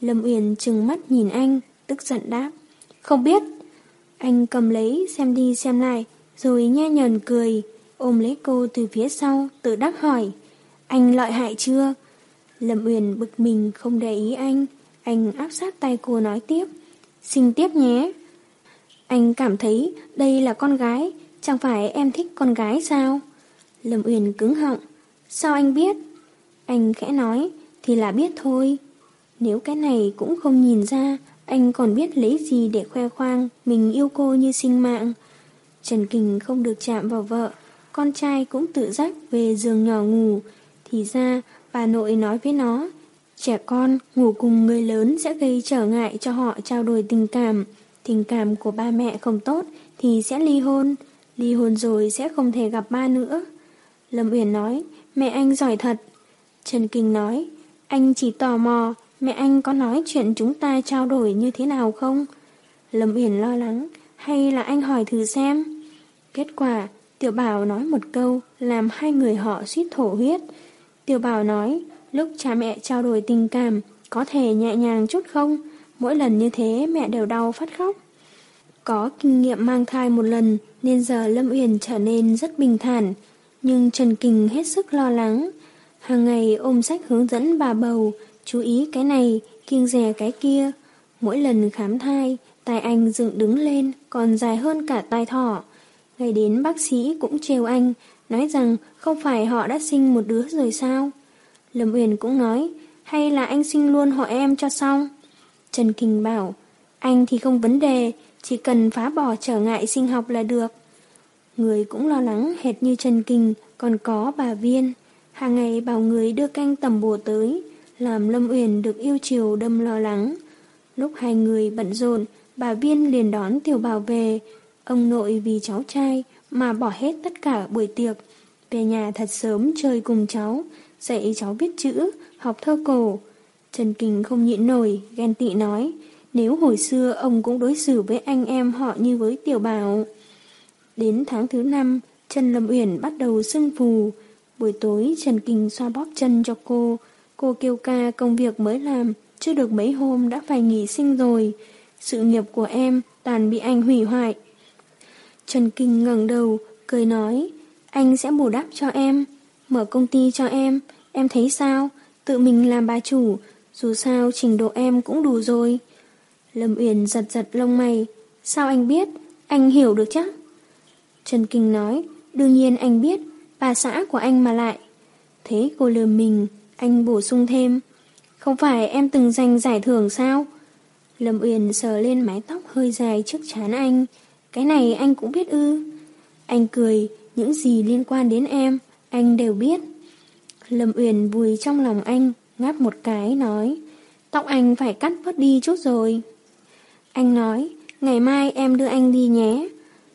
Lâm Uyển trừng mắt nhìn anh, tức giận đáp. Không biết. Anh cầm lấy xem đi xem lại, rồi nhe nhờn cười, ôm lấy cô từ phía sau, tự đắc hỏi. Anh lợi hại chưa? Lâm Uyển bực mình không để ý anh, anh áp sát tay cô nói tiếp. Xin tiếp nhé. Anh cảm thấy đây là con gái, chẳng phải em thích con gái sao? Lâm Uyển cứng họng. Sao anh biết? Anh khẽ nói, thì là biết thôi. Nếu cái này cũng không nhìn ra, anh còn biết lấy gì để khoe khoang mình yêu cô như sinh mạng. Trần Kình không được chạm vào vợ, con trai cũng tự giác về giường nhỏ ngủ. Thì ra, bà nội nói với nó, trẻ con ngủ cùng người lớn sẽ gây trở ngại cho họ trao đổi tình cảm. Tình cảm của ba mẹ không tốt thì sẽ ly hôn. Ly hôn rồi sẽ không thể gặp ba nữa. Lâm Uyển nói, mẹ anh giỏi thật. Trần Kinh nói, anh chỉ tò mò, mẹ anh có nói chuyện chúng ta trao đổi như thế nào không? Lâm Uyển lo lắng, hay là anh hỏi thử xem? Kết quả, Tiểu Bảo nói một câu làm hai người họ suýt thổ huyết. Tiểu Bảo nói, lúc cha mẹ trao đổi tình cảm, có thể nhẹ nhàng chút không? Mỗi lần như thế mẹ đều đau phát khóc. Có kinh nghiệm mang thai một lần nên giờ Lâm Uyển trở nên rất bình thản. Nhưng Trần Kình hết sức lo lắng. Hàng ngày ôm sách hướng dẫn bà bầu, chú ý cái này, kiêng rè cái kia. Mỗi lần khám thai, tai anh dựng đứng lên còn dài hơn cả tai thỏ. Ngày đến bác sĩ cũng trêu anh, nói rằng không phải họ đã sinh một đứa rồi sao? Lâm Uyển cũng nói, hay là anh sinh luôn họ em cho xong? Trần Kình bảo, anh thì không vấn đề, chỉ cần phá bỏ trở ngại sinh học là được. Người cũng lo lắng hệt như Trần Kình, còn có bà Viên. Hàng ngày bảo người đưa canh tầm bùa tới, làm Lâm Uyển được yêu chiều đâm lo lắng. Lúc hai người bận rộn, bà Viên liền đón tiểu bảo về. Ông nội vì cháu trai mà bỏ hết tất cả buổi tiệc. Về nhà thật sớm chơi cùng cháu, dạy cháu viết chữ, học thơ cổ. Trần Kình không nhịn nổi, ghen tị nói, nếu hồi xưa ông cũng đối xử với anh em họ như với tiểu bảo. Đến tháng thứ năm, Trần Lâm Uyển bắt đầu sưng phù. Buổi tối Trần Kình xoa bóp chân cho cô. Cô kêu ca công việc mới làm, chưa được mấy hôm đã phải nghỉ sinh rồi. Sự nghiệp của em toàn bị anh hủy hoại. Trần Kinh ngẩng đầu, cười nói, anh sẽ bù đắp cho em, mở công ty cho em, em thấy sao? Tự mình làm bà chủ, dù sao trình độ em cũng đủ rồi. Lâm Uyển giật giật lông mày, sao anh biết? Anh hiểu được chắc? Trần Kinh nói, đương nhiên anh biết, bà xã của anh mà lại. Thế cô lừa mình, anh bổ sung thêm, không phải em từng giành giải thưởng sao? Lâm Uyển sờ lên mái tóc hơi dài trước chán anh, cái này anh cũng biết ư. Anh cười, những gì liên quan đến em, anh đều biết. Lâm Uyển vùi trong lòng anh, ngáp một cái, nói, tóc anh phải cắt bớt đi chút rồi. Anh nói, ngày mai em đưa anh đi nhé.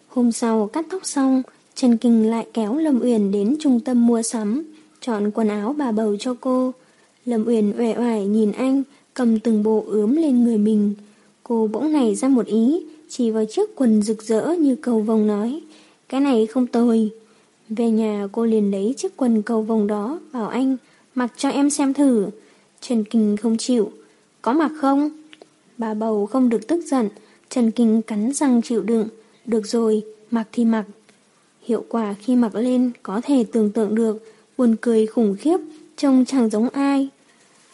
Hôm sau cắt tóc xong, Trần Kinh lại kéo Lâm Uyển đến trung tâm mua sắm, chọn quần áo bà bầu cho cô. Lâm Uyển uể oải nhìn anh, cầm từng bộ ướm lên người mình. Cô bỗng này ra một ý, chỉ vào chiếc quần rực rỡ như cầu vồng nói, cái này không tồi. Về nhà cô liền lấy chiếc quần cầu vồng đó bảo anh, mặc cho em xem thử. Trần Kinh không chịu, có mặc không? Bà bầu không được tức giận, Trần Kinh cắn răng chịu đựng. Được rồi, mặc thì mặc. Hiệu quả khi mặc lên có thể tưởng tượng được, buồn cười khủng khiếp, trông chẳng giống ai.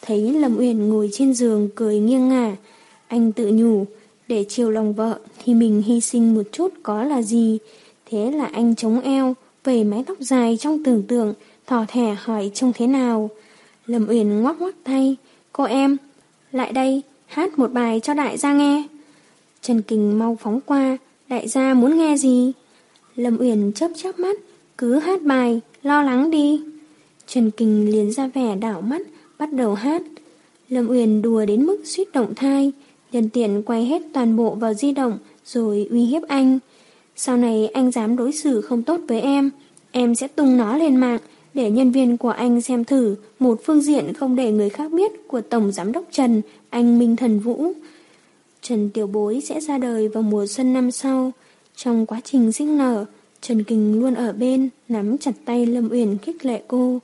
Thấy Lâm Uyển ngồi trên giường cười nghiêng ngả, anh tự nhủ, để chiều lòng vợ thì mình hy sinh một chút có là gì. Thế là anh chống eo, vẩy mái tóc dài trong tưởng tượng, thỏ thẻ hỏi trông thế nào. Lâm Uyển ngoắc ngoắc tay, cô em, lại đây, hát một bài cho đại gia nghe. Trần Kình mau phóng qua, đại gia muốn nghe gì? Lâm Uyển chớp chớp mắt, cứ hát bài, lo lắng đi. Trần Kình liền ra vẻ đảo mắt, bắt đầu hát. Lâm Uyển đùa đến mức suýt động thai, nhân tiện quay hết toàn bộ vào di động rồi uy hiếp anh. Sau này anh dám đối xử không tốt với em, em sẽ tung nó lên mạng để nhân viên của anh xem thử một phương diện không để người khác biết của Tổng Giám đốc Trần, anh Minh Thần Vũ. Trần Tiểu Bối sẽ ra đời vào mùa xuân năm sau. Trong quá trình sinh nở, Trần Kình luôn ở bên, nắm chặt tay Lâm Uyển khích lệ cô.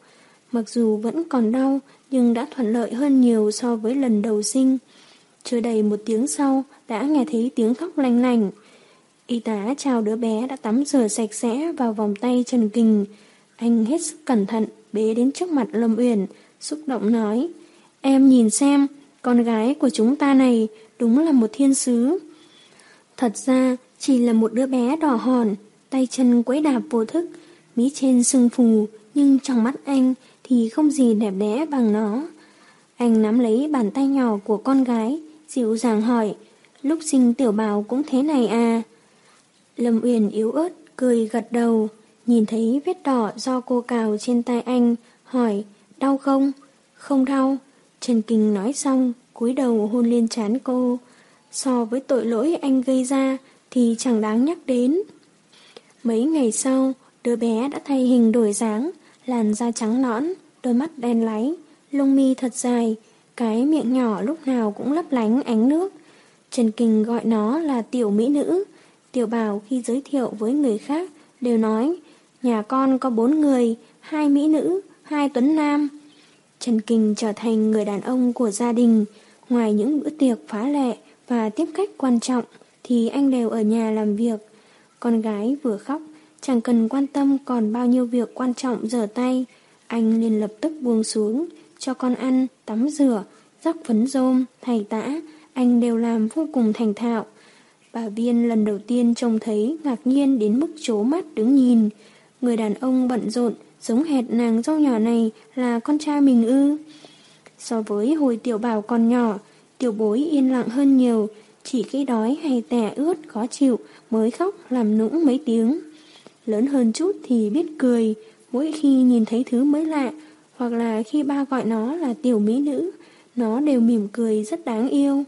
Mặc dù vẫn còn đau, nhưng đã thuận lợi hơn nhiều so với lần đầu sinh. Chưa đầy một tiếng sau, đã nghe thấy tiếng khóc lanh lành. Y tá chào đứa bé đã tắm rửa sạch sẽ vào vòng tay Trần Kình. Anh hết sức cẩn thận, bế đến trước mặt Lâm Uyển, xúc động nói. Em nhìn xem, con gái của chúng ta này đúng là một thiên sứ. Thật ra, chỉ là một đứa bé đỏ hòn, tay chân quấy đạp vô thức, Mí trên sưng phù, nhưng trong mắt anh thì không gì đẹp đẽ bằng nó. Anh nắm lấy bàn tay nhỏ của con gái, dịu dàng hỏi, lúc sinh tiểu bào cũng thế này à? Lâm Uyển yếu ớt, cười gật đầu, nhìn thấy vết đỏ do cô cào trên tay anh, hỏi, đau không? Không đau. Trần Kinh nói xong, cúi đầu hôn lên trán cô. So với tội lỗi anh gây ra thì chẳng đáng nhắc đến. Mấy ngày sau, đứa bé đã thay hình đổi dáng, làn da trắng nõn, đôi mắt đen láy, lông mi thật dài, cái miệng nhỏ lúc nào cũng lấp lánh ánh nước. Trần Kinh gọi nó là tiểu mỹ nữ. Tiểu bảo khi giới thiệu với người khác đều nói nhà con có bốn người, hai mỹ nữ, hai tuấn nam. Trần Kinh trở thành người đàn ông của gia đình. Ngoài những bữa tiệc phá lệ và tiếp khách quan trọng thì anh đều ở nhà làm việc. Con gái vừa khóc, chẳng cần quan tâm còn bao nhiêu việc quan trọng dở tay. Anh liền lập tức buông xuống, cho con ăn, tắm rửa, rắc phấn rôm, thầy tã, anh đều làm vô cùng thành thạo. Bà Viên lần đầu tiên trông thấy ngạc nhiên đến mức chố mắt đứng nhìn. Người đàn ông bận rộn, giống hệt nàng dâu nhỏ này là con trai mình ư. So với hồi tiểu bảo còn nhỏ, tiểu bối yên lặng hơn nhiều, chỉ khi đói hay tẻ ướt khó chịu mới khóc làm nũng mấy tiếng. Lớn hơn chút thì biết cười, mỗi khi nhìn thấy thứ mới lạ, hoặc là khi ba gọi nó là tiểu mỹ nữ, nó đều mỉm cười rất đáng yêu.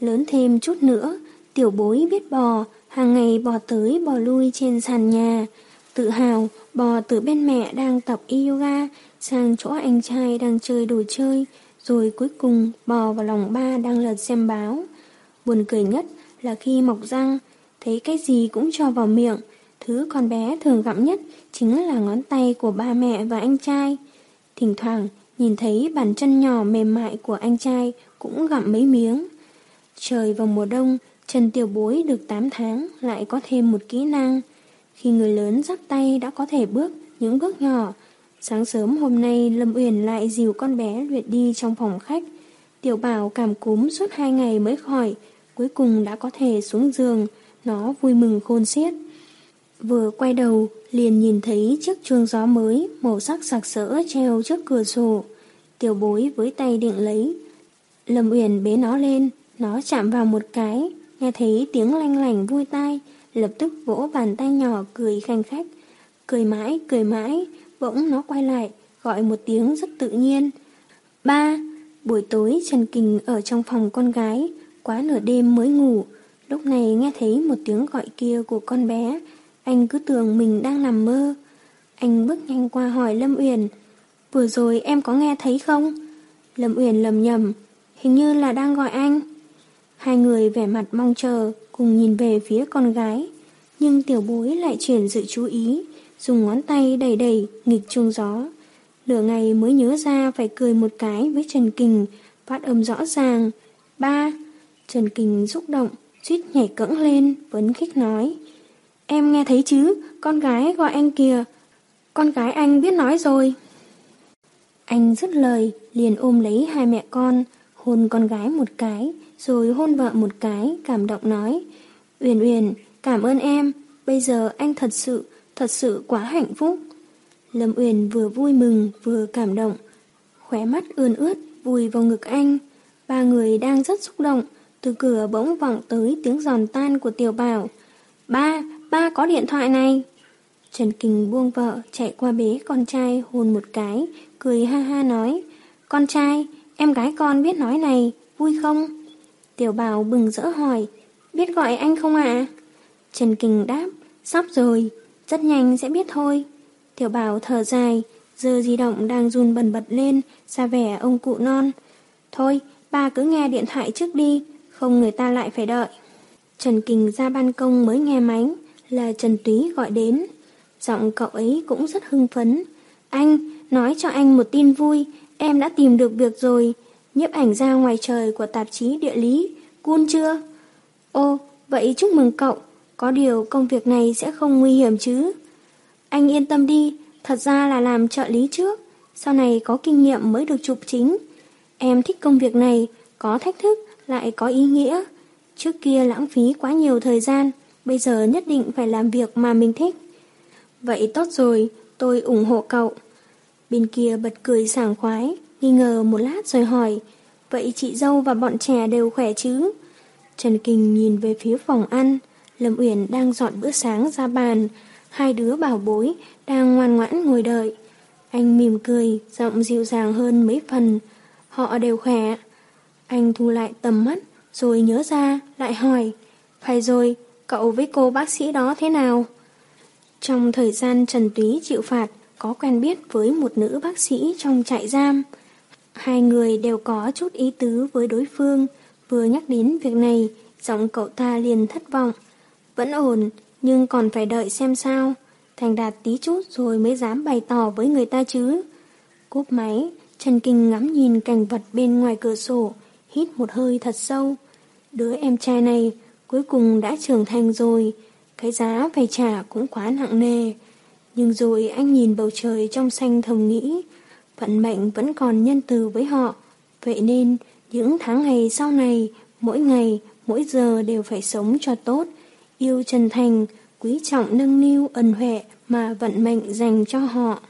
Lớn thêm chút nữa, tiểu bối biết bò, hàng ngày bò tới bò lui trên sàn nhà. Tự hào, bò từ bên mẹ đang tập yoga sang chỗ anh trai đang chơi đồ chơi, rồi cuối cùng bò vào lòng ba đang lật xem báo. Buồn cười nhất là khi mọc răng, thấy cái gì cũng cho vào miệng. Thứ con bé thường gặm nhất chính là ngón tay của ba mẹ và anh trai. Thỉnh thoảng, nhìn thấy bàn chân nhỏ mềm mại của anh trai cũng gặm mấy miếng. Trời vào mùa đông, Trần Tiểu Bối được 8 tháng lại có thêm một kỹ năng. Khi người lớn dắt tay đã có thể bước những bước nhỏ. Sáng sớm hôm nay Lâm Uyển lại dìu con bé luyện đi trong phòng khách. Tiểu Bảo cảm cúm suốt hai ngày mới khỏi, cuối cùng đã có thể xuống giường, nó vui mừng khôn xiết. Vừa quay đầu, liền nhìn thấy chiếc chuông gió mới, màu sắc sặc sỡ treo trước cửa sổ. Tiểu bối với tay định lấy. Lâm Uyển bế nó lên, nó chạm vào một cái, nghe thấy tiếng lanh lảnh vui tai, lập tức vỗ bàn tay nhỏ cười khanh khách. Cười mãi, cười mãi, bỗng nó quay lại, gọi một tiếng rất tự nhiên. Ba, buổi tối Trần Kình ở trong phòng con gái, quá nửa đêm mới ngủ. Lúc này nghe thấy một tiếng gọi kia của con bé, anh cứ tưởng mình đang nằm mơ. Anh bước nhanh qua hỏi Lâm Uyển, vừa rồi em có nghe thấy không? Lâm Uyển lầm nhầm, hình như là đang gọi anh. Hai người vẻ mặt mong chờ, cùng nhìn về phía con gái. Nhưng tiểu bối lại chuyển sự chú ý, dùng ngón tay đẩy đẩy, nghịch chuông gió. Nửa ngày mới nhớ ra phải cười một cái với Trần Kình, phát âm rõ ràng. Ba, Trần Kình xúc động, suýt nhảy cẫng lên, vấn khích nói. Em nghe thấy chứ, con gái gọi anh kìa. Con gái anh biết nói rồi. Anh dứt lời, liền ôm lấy hai mẹ con, hôn con gái một cái, rồi hôn vợ một cái, cảm động nói. Uyển Uyển, cảm ơn em, bây giờ anh thật sự, thật sự quá hạnh phúc. Lâm Uyển vừa vui mừng, vừa cảm động, khóe mắt ươn ướt, vùi vào ngực anh. Ba người đang rất xúc động, từ cửa bỗng vọng tới tiếng giòn tan của tiểu bảo. Ba, ba có điện thoại này. Trần Kình buông vợ, chạy qua bế con trai hôn một cái, cười ha ha nói. Con trai, em gái con biết nói này, vui không? Tiểu bảo bừng rỡ hỏi, biết gọi anh không ạ? Trần Kình đáp, sắp rồi, rất nhanh sẽ biết thôi. Tiểu bảo thở dài, giờ di động đang run bần bật lên, ra vẻ ông cụ non. Thôi, ba cứ nghe điện thoại trước đi, không người ta lại phải đợi. Trần Kình ra ban công mới nghe máy, là Trần Túy gọi đến. Giọng cậu ấy cũng rất hưng phấn. Anh, nói cho anh một tin vui, em đã tìm được việc rồi. Nhiếp ảnh ra ngoài trời của tạp chí địa lý, cun chưa? Ô, vậy chúc mừng cậu, có điều công việc này sẽ không nguy hiểm chứ. Anh yên tâm đi, thật ra là làm trợ lý trước, sau này có kinh nghiệm mới được chụp chính. Em thích công việc này, có thách thức, lại có ý nghĩa. Trước kia lãng phí quá nhiều thời gian, bây giờ nhất định phải làm việc mà mình thích. Vậy tốt rồi, tôi ủng hộ cậu. Bên kia bật cười sảng khoái, nghi ngờ một lát rồi hỏi, vậy chị dâu và bọn trẻ đều khỏe chứ? Trần Kinh nhìn về phía phòng ăn, Lâm Uyển đang dọn bữa sáng ra bàn, hai đứa bảo bối đang ngoan ngoãn ngồi đợi. Anh mỉm cười, giọng dịu dàng hơn mấy phần. Họ đều khỏe. Anh thu lại tầm mắt, rồi nhớ ra, lại hỏi. Phải rồi, cậu với cô bác sĩ đó thế nào? Trong thời gian Trần Túy chịu phạt, có quen biết với một nữ bác sĩ trong trại giam. Hai người đều có chút ý tứ với đối phương, vừa nhắc đến việc này, giọng cậu ta liền thất vọng. Vẫn ổn, nhưng còn phải đợi xem sao. Thành đạt tí chút rồi mới dám bày tỏ với người ta chứ. Cúp máy, Trần Kinh ngắm nhìn cảnh vật bên ngoài cửa sổ, hít một hơi thật sâu. Đứa em trai này cuối cùng đã trưởng thành rồi, cái giá phải trả cũng quá nặng nề. Nhưng rồi anh nhìn bầu trời trong xanh thầm nghĩ, vận mệnh vẫn còn nhân từ với họ. Vậy nên, những tháng ngày sau này, mỗi ngày, mỗi giờ đều phải sống cho tốt, yêu chân thành, quý trọng nâng niu ẩn huệ mà vận mệnh dành cho họ.